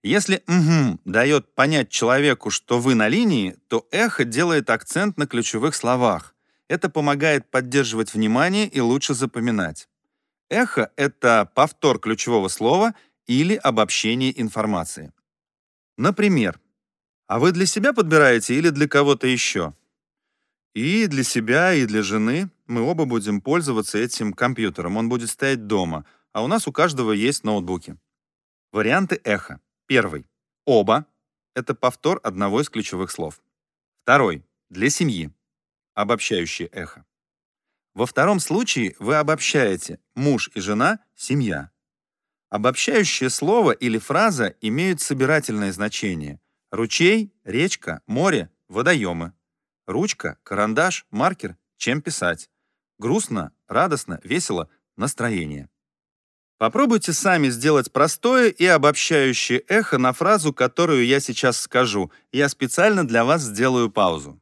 Если «угу» дает понять человеку, что вы на линии, то эхо делает акцент на ключевых словах. Это помогает поддерживать внимание и лучше запоминать. Эхо — это повтор ключевого слова или обобщение информации. Например, «А вы для себя подбираете или для кого-то еще?» И для себя, и для жены мы оба будем пользоваться этим компьютером. Он будет стоять дома — а у нас у каждого есть ноутбуки. Варианты эхо. Первый. Оба. Это повтор одного из ключевых слов. Второй. Для семьи. Обобщающее эхо. Во втором случае вы обобщаете муж и жена — семья. Обобщающее слово или фраза имеют собирательное значение. Ручей, речка, море, водоемы. Ручка, карандаш, маркер, чем писать. Грустно, радостно, весело, настроение. Попробуйте сами сделать простое и обобщающее эхо на фразу, которую я сейчас скажу. Я специально для вас сделаю паузу.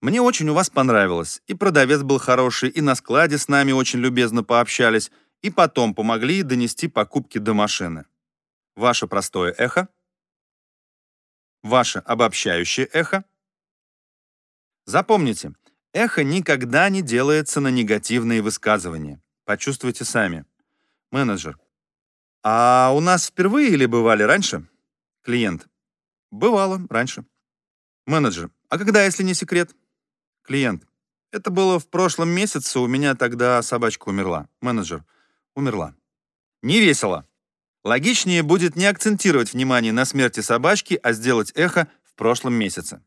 Мне очень у вас понравилось. И продавец был хороший, и на складе с нами очень любезно пообщались, и потом помогли донести покупки до машины. Ваше простое эхо. Ваше обобщающее эхо. Запомните, эхо никогда не делается на негативные высказывания. Почувствуйте сами. Менеджер. А у нас впервые или бывали раньше? Клиент. Бывало раньше. Менеджер. А когда, если не секрет? Клиент. Это было в прошлом месяце, у меня тогда собачка умерла. Менеджер. Умерла. Не весело. Логичнее будет не акцентировать внимание на смерти собачки, а сделать эхо в прошлом месяце.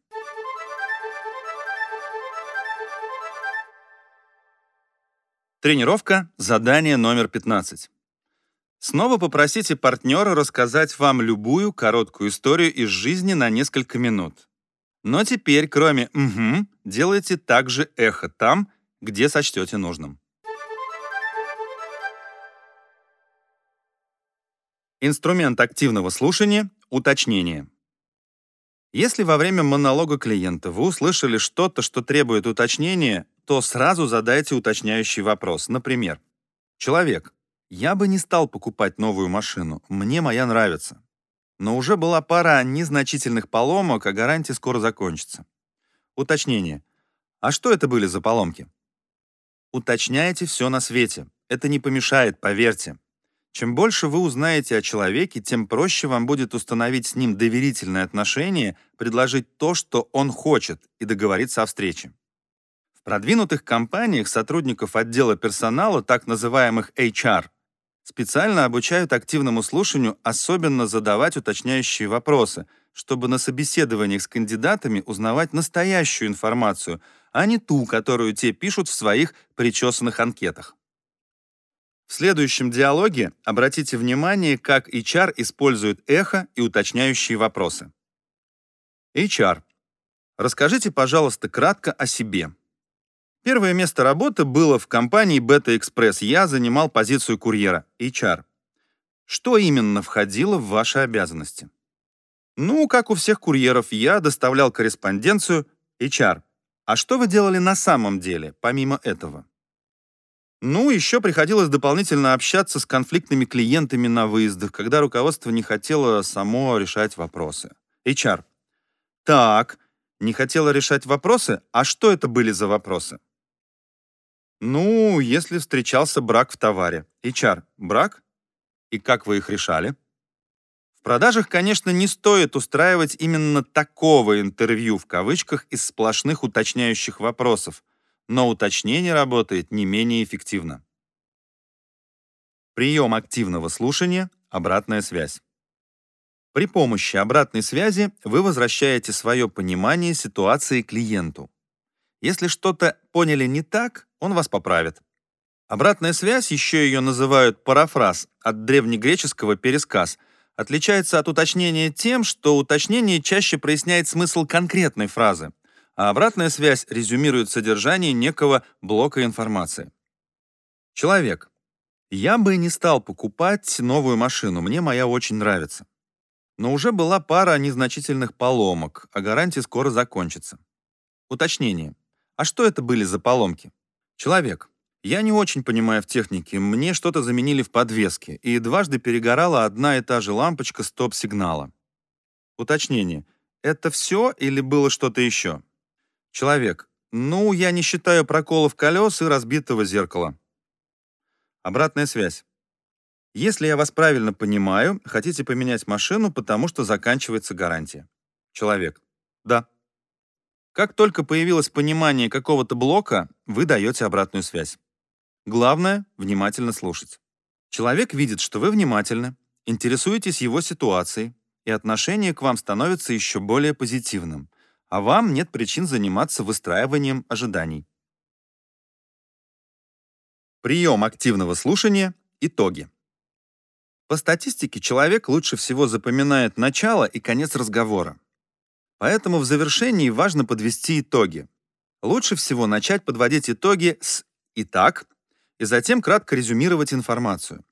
Тренировка, задание номер 15. Снова попросите партнера рассказать вам любую короткую историю из жизни на несколько минут. Но теперь, кроме «угу», делайте также эхо там, где сочтете нужным. Инструмент активного слушания — уточнение. Если во время монолога клиента вы услышали что-то, что требует уточнения, то сразу задайте уточняющий вопрос. Например, «Человек, я бы не стал покупать новую машину, мне моя нравится. Но уже была пара незначительных поломок, а гарантия скоро закончится». Уточнение. А что это были за поломки? Уточняйте все на свете. Это не помешает, поверьте. Чем больше вы узнаете о человеке, тем проще вам будет установить с ним доверительные отношения, предложить то, что он хочет, и договориться о встрече. Продвинутых компаниях сотрудников отдела персонала, так называемых HR, специально обучают активному слушанию особенно задавать уточняющие вопросы, чтобы на собеседованиях с кандидатами узнавать настоящую информацию, а не ту, которую те пишут в своих причесанных анкетах. В следующем диалоге обратите внимание, как HR использует эхо и уточняющие вопросы. HR. Расскажите, пожалуйста, кратко о себе. Первое место работы было в компании Express. Я занимал позицию курьера, HR. Что именно входило в ваши обязанности? Ну, как у всех курьеров, я доставлял корреспонденцию HR. А что вы делали на самом деле, помимо этого? Ну, еще приходилось дополнительно общаться с конфликтными клиентами на выездах, когда руководство не хотело само решать вопросы. HR. Так, не хотело решать вопросы? А что это были за вопросы? Ну, если встречался брак в товаре. HR. Брак? И как вы их решали? В продажах, конечно, не стоит устраивать именно такого интервью в кавычках из сплошных уточняющих вопросов, но уточнение работает не менее эффективно. Прием активного слушания, обратная связь. При помощи обратной связи вы возвращаете свое понимание ситуации клиенту. Если что-то поняли не так, он вас поправит. Обратная связь, еще ее называют парафраз, от древнегреческого пересказ, отличается от уточнения тем, что уточнение чаще проясняет смысл конкретной фразы, а обратная связь резюмирует содержание некого блока информации. Человек. Я бы не стал покупать новую машину, мне моя очень нравится. Но уже была пара незначительных поломок, а гарантия скоро закончится. Уточнение. А что это были за поломки? Человек. Я не очень понимаю в технике. Мне что-то заменили в подвеске, и дважды перегорала одна и та же лампочка стоп-сигнала. Уточнение. Это все или было что-то еще? Человек. Ну, я не считаю проколов колес и разбитого зеркала. Обратная связь. Если я вас правильно понимаю, хотите поменять машину, потому что заканчивается гарантия. Человек. Да. Как только появилось понимание какого-то блока, вы даете обратную связь. Главное — внимательно слушать. Человек видит, что вы внимательны, интересуетесь его ситуацией, и отношение к вам становится еще более позитивным, а вам нет причин заниматься выстраиванием ожиданий. Прием активного слушания. Итоги. По статистике человек лучше всего запоминает начало и конец разговора. Поэтому в завершении важно подвести итоги. Лучше всего начать подводить итоги с «Итак», и затем кратко резюмировать информацию.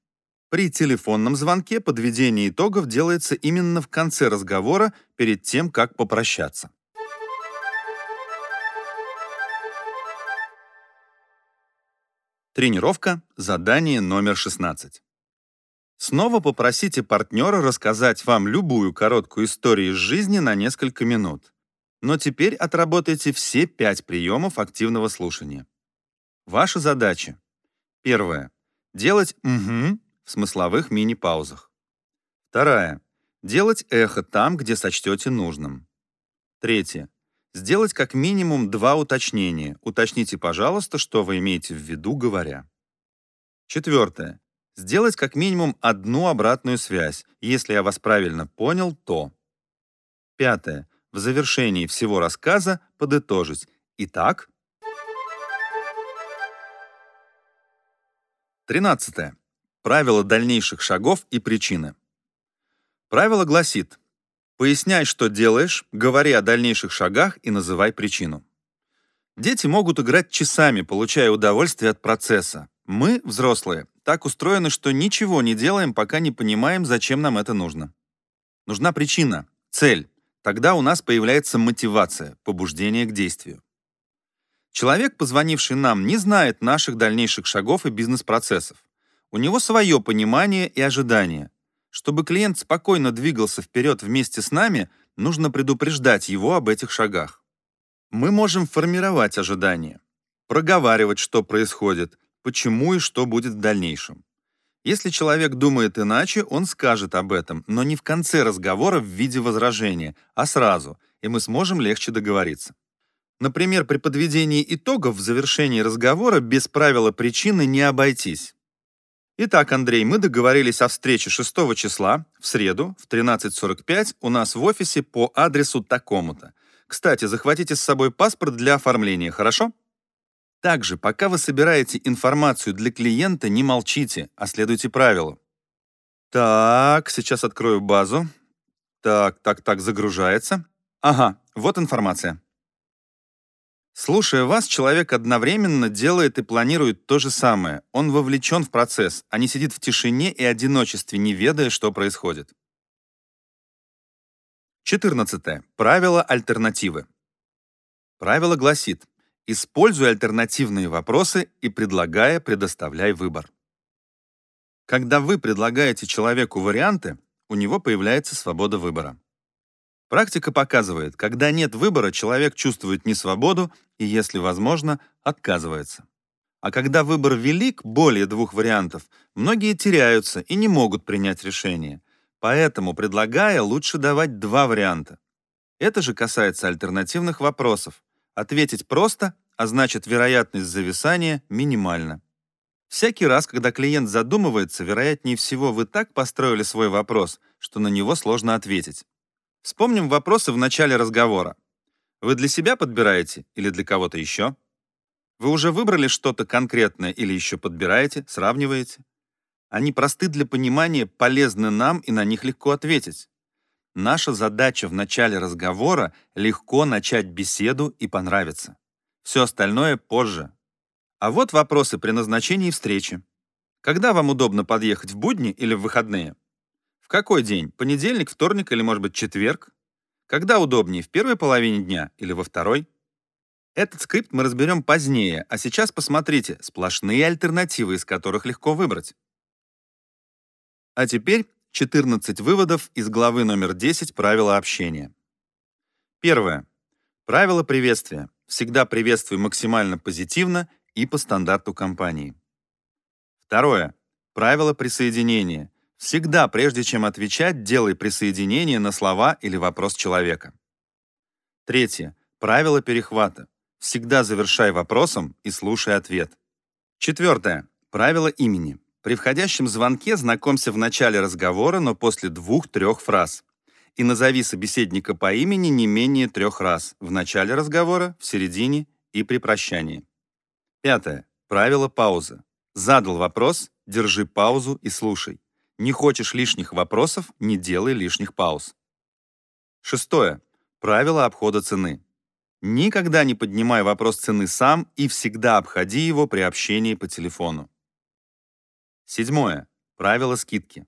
При телефонном звонке подведение итогов делается именно в конце разговора, перед тем, как попрощаться. Тренировка, задание номер 16. Снова попросите партнера рассказать вам любую короткую историю из жизни на несколько минут. Но теперь отработайте все пять приемов активного слушания. Ваша задача Первое. Делать «угу» в смысловых мини-паузах. Вторая. Делать эхо там, где сочтете нужным. Третье. Сделать как минимум два уточнения. Уточните, пожалуйста, что вы имеете в виду, говоря. Четвертое. Сделать как минимум одну обратную связь. Если я вас правильно понял, то. Пятое. В завершении всего рассказа подытожить. Итак, 13. Правило дальнейших шагов и причины. Правило гласит, поясняй, что делаешь, говори о дальнейших шагах и называй причину. Дети могут играть часами, получая удовольствие от процесса. Мы, взрослые, так устроены, что ничего не делаем, пока не понимаем, зачем нам это нужно. Нужна причина, цель. Тогда у нас появляется мотивация, побуждение к действию. Человек, позвонивший нам, не знает наших дальнейших шагов и бизнес-процессов. У него свое понимание и ожидания. Чтобы клиент спокойно двигался вперед вместе с нами, нужно предупреждать его об этих шагах. Мы можем формировать ожидания, проговаривать, что происходит, почему и что будет в дальнейшем. Если человек думает иначе, он скажет об этом, но не в конце разговора в виде возражения, а сразу, и мы сможем легче договориться. Например, при подведении итогов в завершении разговора без правила причины не обойтись. Итак, Андрей, мы договорились о встрече 6 числа, в среду, в 13.45 у нас в офисе по адресу такому-то. Кстати, захватите с собой паспорт для оформления, хорошо? Также, пока вы собираете информацию для клиента, не молчите, а следуйте правилу. Так, сейчас открою базу. Так, так, так, загружается. Ага, вот информация. Слушая вас, человек одновременно делает и планирует то же самое. Он вовлечен в процесс, а не сидит в тишине и одиночестве, не ведая, что происходит. 14. Правило альтернативы. Правило гласит, используй альтернативные вопросы и, предлагая, предоставляй выбор. Когда вы предлагаете человеку варианты, у него появляется свобода выбора. Практика показывает, когда нет выбора, человек чувствует несвободу и, если возможно, отказывается. А когда выбор велик, более двух вариантов, многие теряются и не могут принять решение. Поэтому, предлагая, лучше давать два варианта. Это же касается альтернативных вопросов. Ответить просто, а значит вероятность зависания минимальна. Всякий раз, когда клиент задумывается, вероятнее всего вы так построили свой вопрос, что на него сложно ответить. Вспомним вопросы в начале разговора. Вы для себя подбираете или для кого-то еще? Вы уже выбрали что-то конкретное или еще подбираете, сравниваете? Они просты для понимания, полезны нам и на них легко ответить. Наша задача в начале разговора — легко начать беседу и понравиться. Все остальное позже. А вот вопросы при назначении встречи. Когда вам удобно подъехать в будни или в выходные? В какой день? Понедельник, вторник или, может быть, четверг? Когда удобнее, в первой половине дня или во второй? Этот скрипт мы разберем позднее, а сейчас посмотрите, сплошные альтернативы, из которых легко выбрать. А теперь 14 выводов из главы номер 10 «Правила общения». Первое. Правило приветствия. Всегда приветствуй максимально позитивно и по стандарту компании. Второе. Правило присоединения. Всегда, прежде чем отвечать, делай присоединение на слова или вопрос человека. Третье. Правило перехвата. Всегда завершай вопросом и слушай ответ. Четвертое. Правило имени. При входящем звонке знакомься в начале разговора, но после двух-трех фраз. И назови собеседника по имени не менее трех раз. В начале разговора, в середине и при прощании. Пятое. Правило паузы. Задал вопрос, держи паузу и слушай. Не хочешь лишних вопросов, не делай лишних пауз. Шестое. Правило обхода цены. Никогда не поднимай вопрос цены сам и всегда обходи его при общении по телефону. Седьмое. Правило скидки.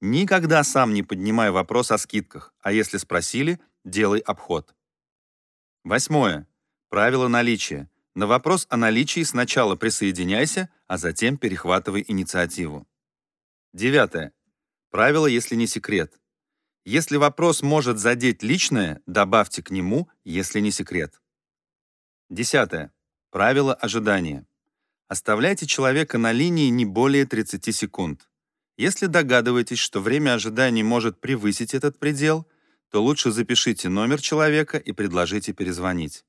Никогда сам не поднимай вопрос о скидках, а если спросили, делай обход. Восьмое. Правило наличия. На вопрос о наличии сначала присоединяйся, а затем перехватывай инициативу. Девятое. Правило, если не секрет. Если вопрос может задеть личное, добавьте к нему, если не секрет. Десятое. Правило ожидания. Оставляйте человека на линии не более 30 секунд. Если догадываетесь, что время ожидания может превысить этот предел, то лучше запишите номер человека и предложите перезвонить.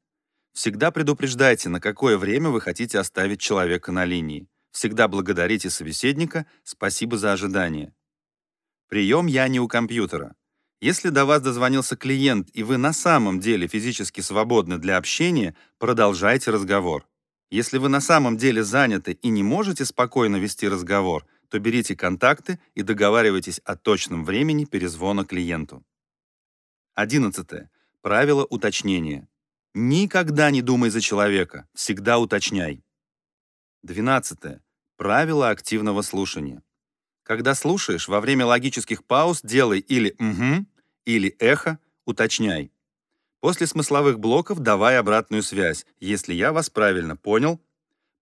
Всегда предупреждайте, на какое время вы хотите оставить человека на линии. Всегда благодарите собеседника, спасибо за ожидание. Прием «Я не у компьютера». Если до вас дозвонился клиент, и вы на самом деле физически свободны для общения, продолжайте разговор. Если вы на самом деле заняты и не можете спокойно вести разговор, то берите контакты и договаривайтесь о точном времени перезвона клиенту. 11. Правило уточнения. Никогда не думай за человека, всегда уточняй. 12. Правило активного слушания. Когда слушаешь, во время логических пауз делай или «угу», или «эхо», уточняй. После смысловых блоков давай обратную связь, если я вас правильно понял.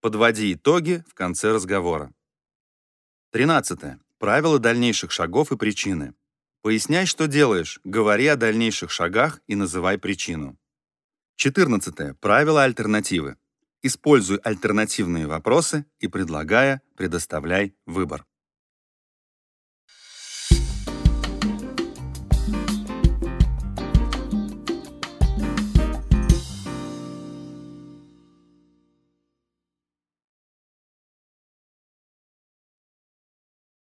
Подводи итоги в конце разговора. 13. Правило дальнейших шагов и причины. Поясняй, что делаешь, говори о дальнейших шагах и называй причину. 14. Правило альтернативы. Используй альтернативные вопросы и, предлагая, предоставляй выбор.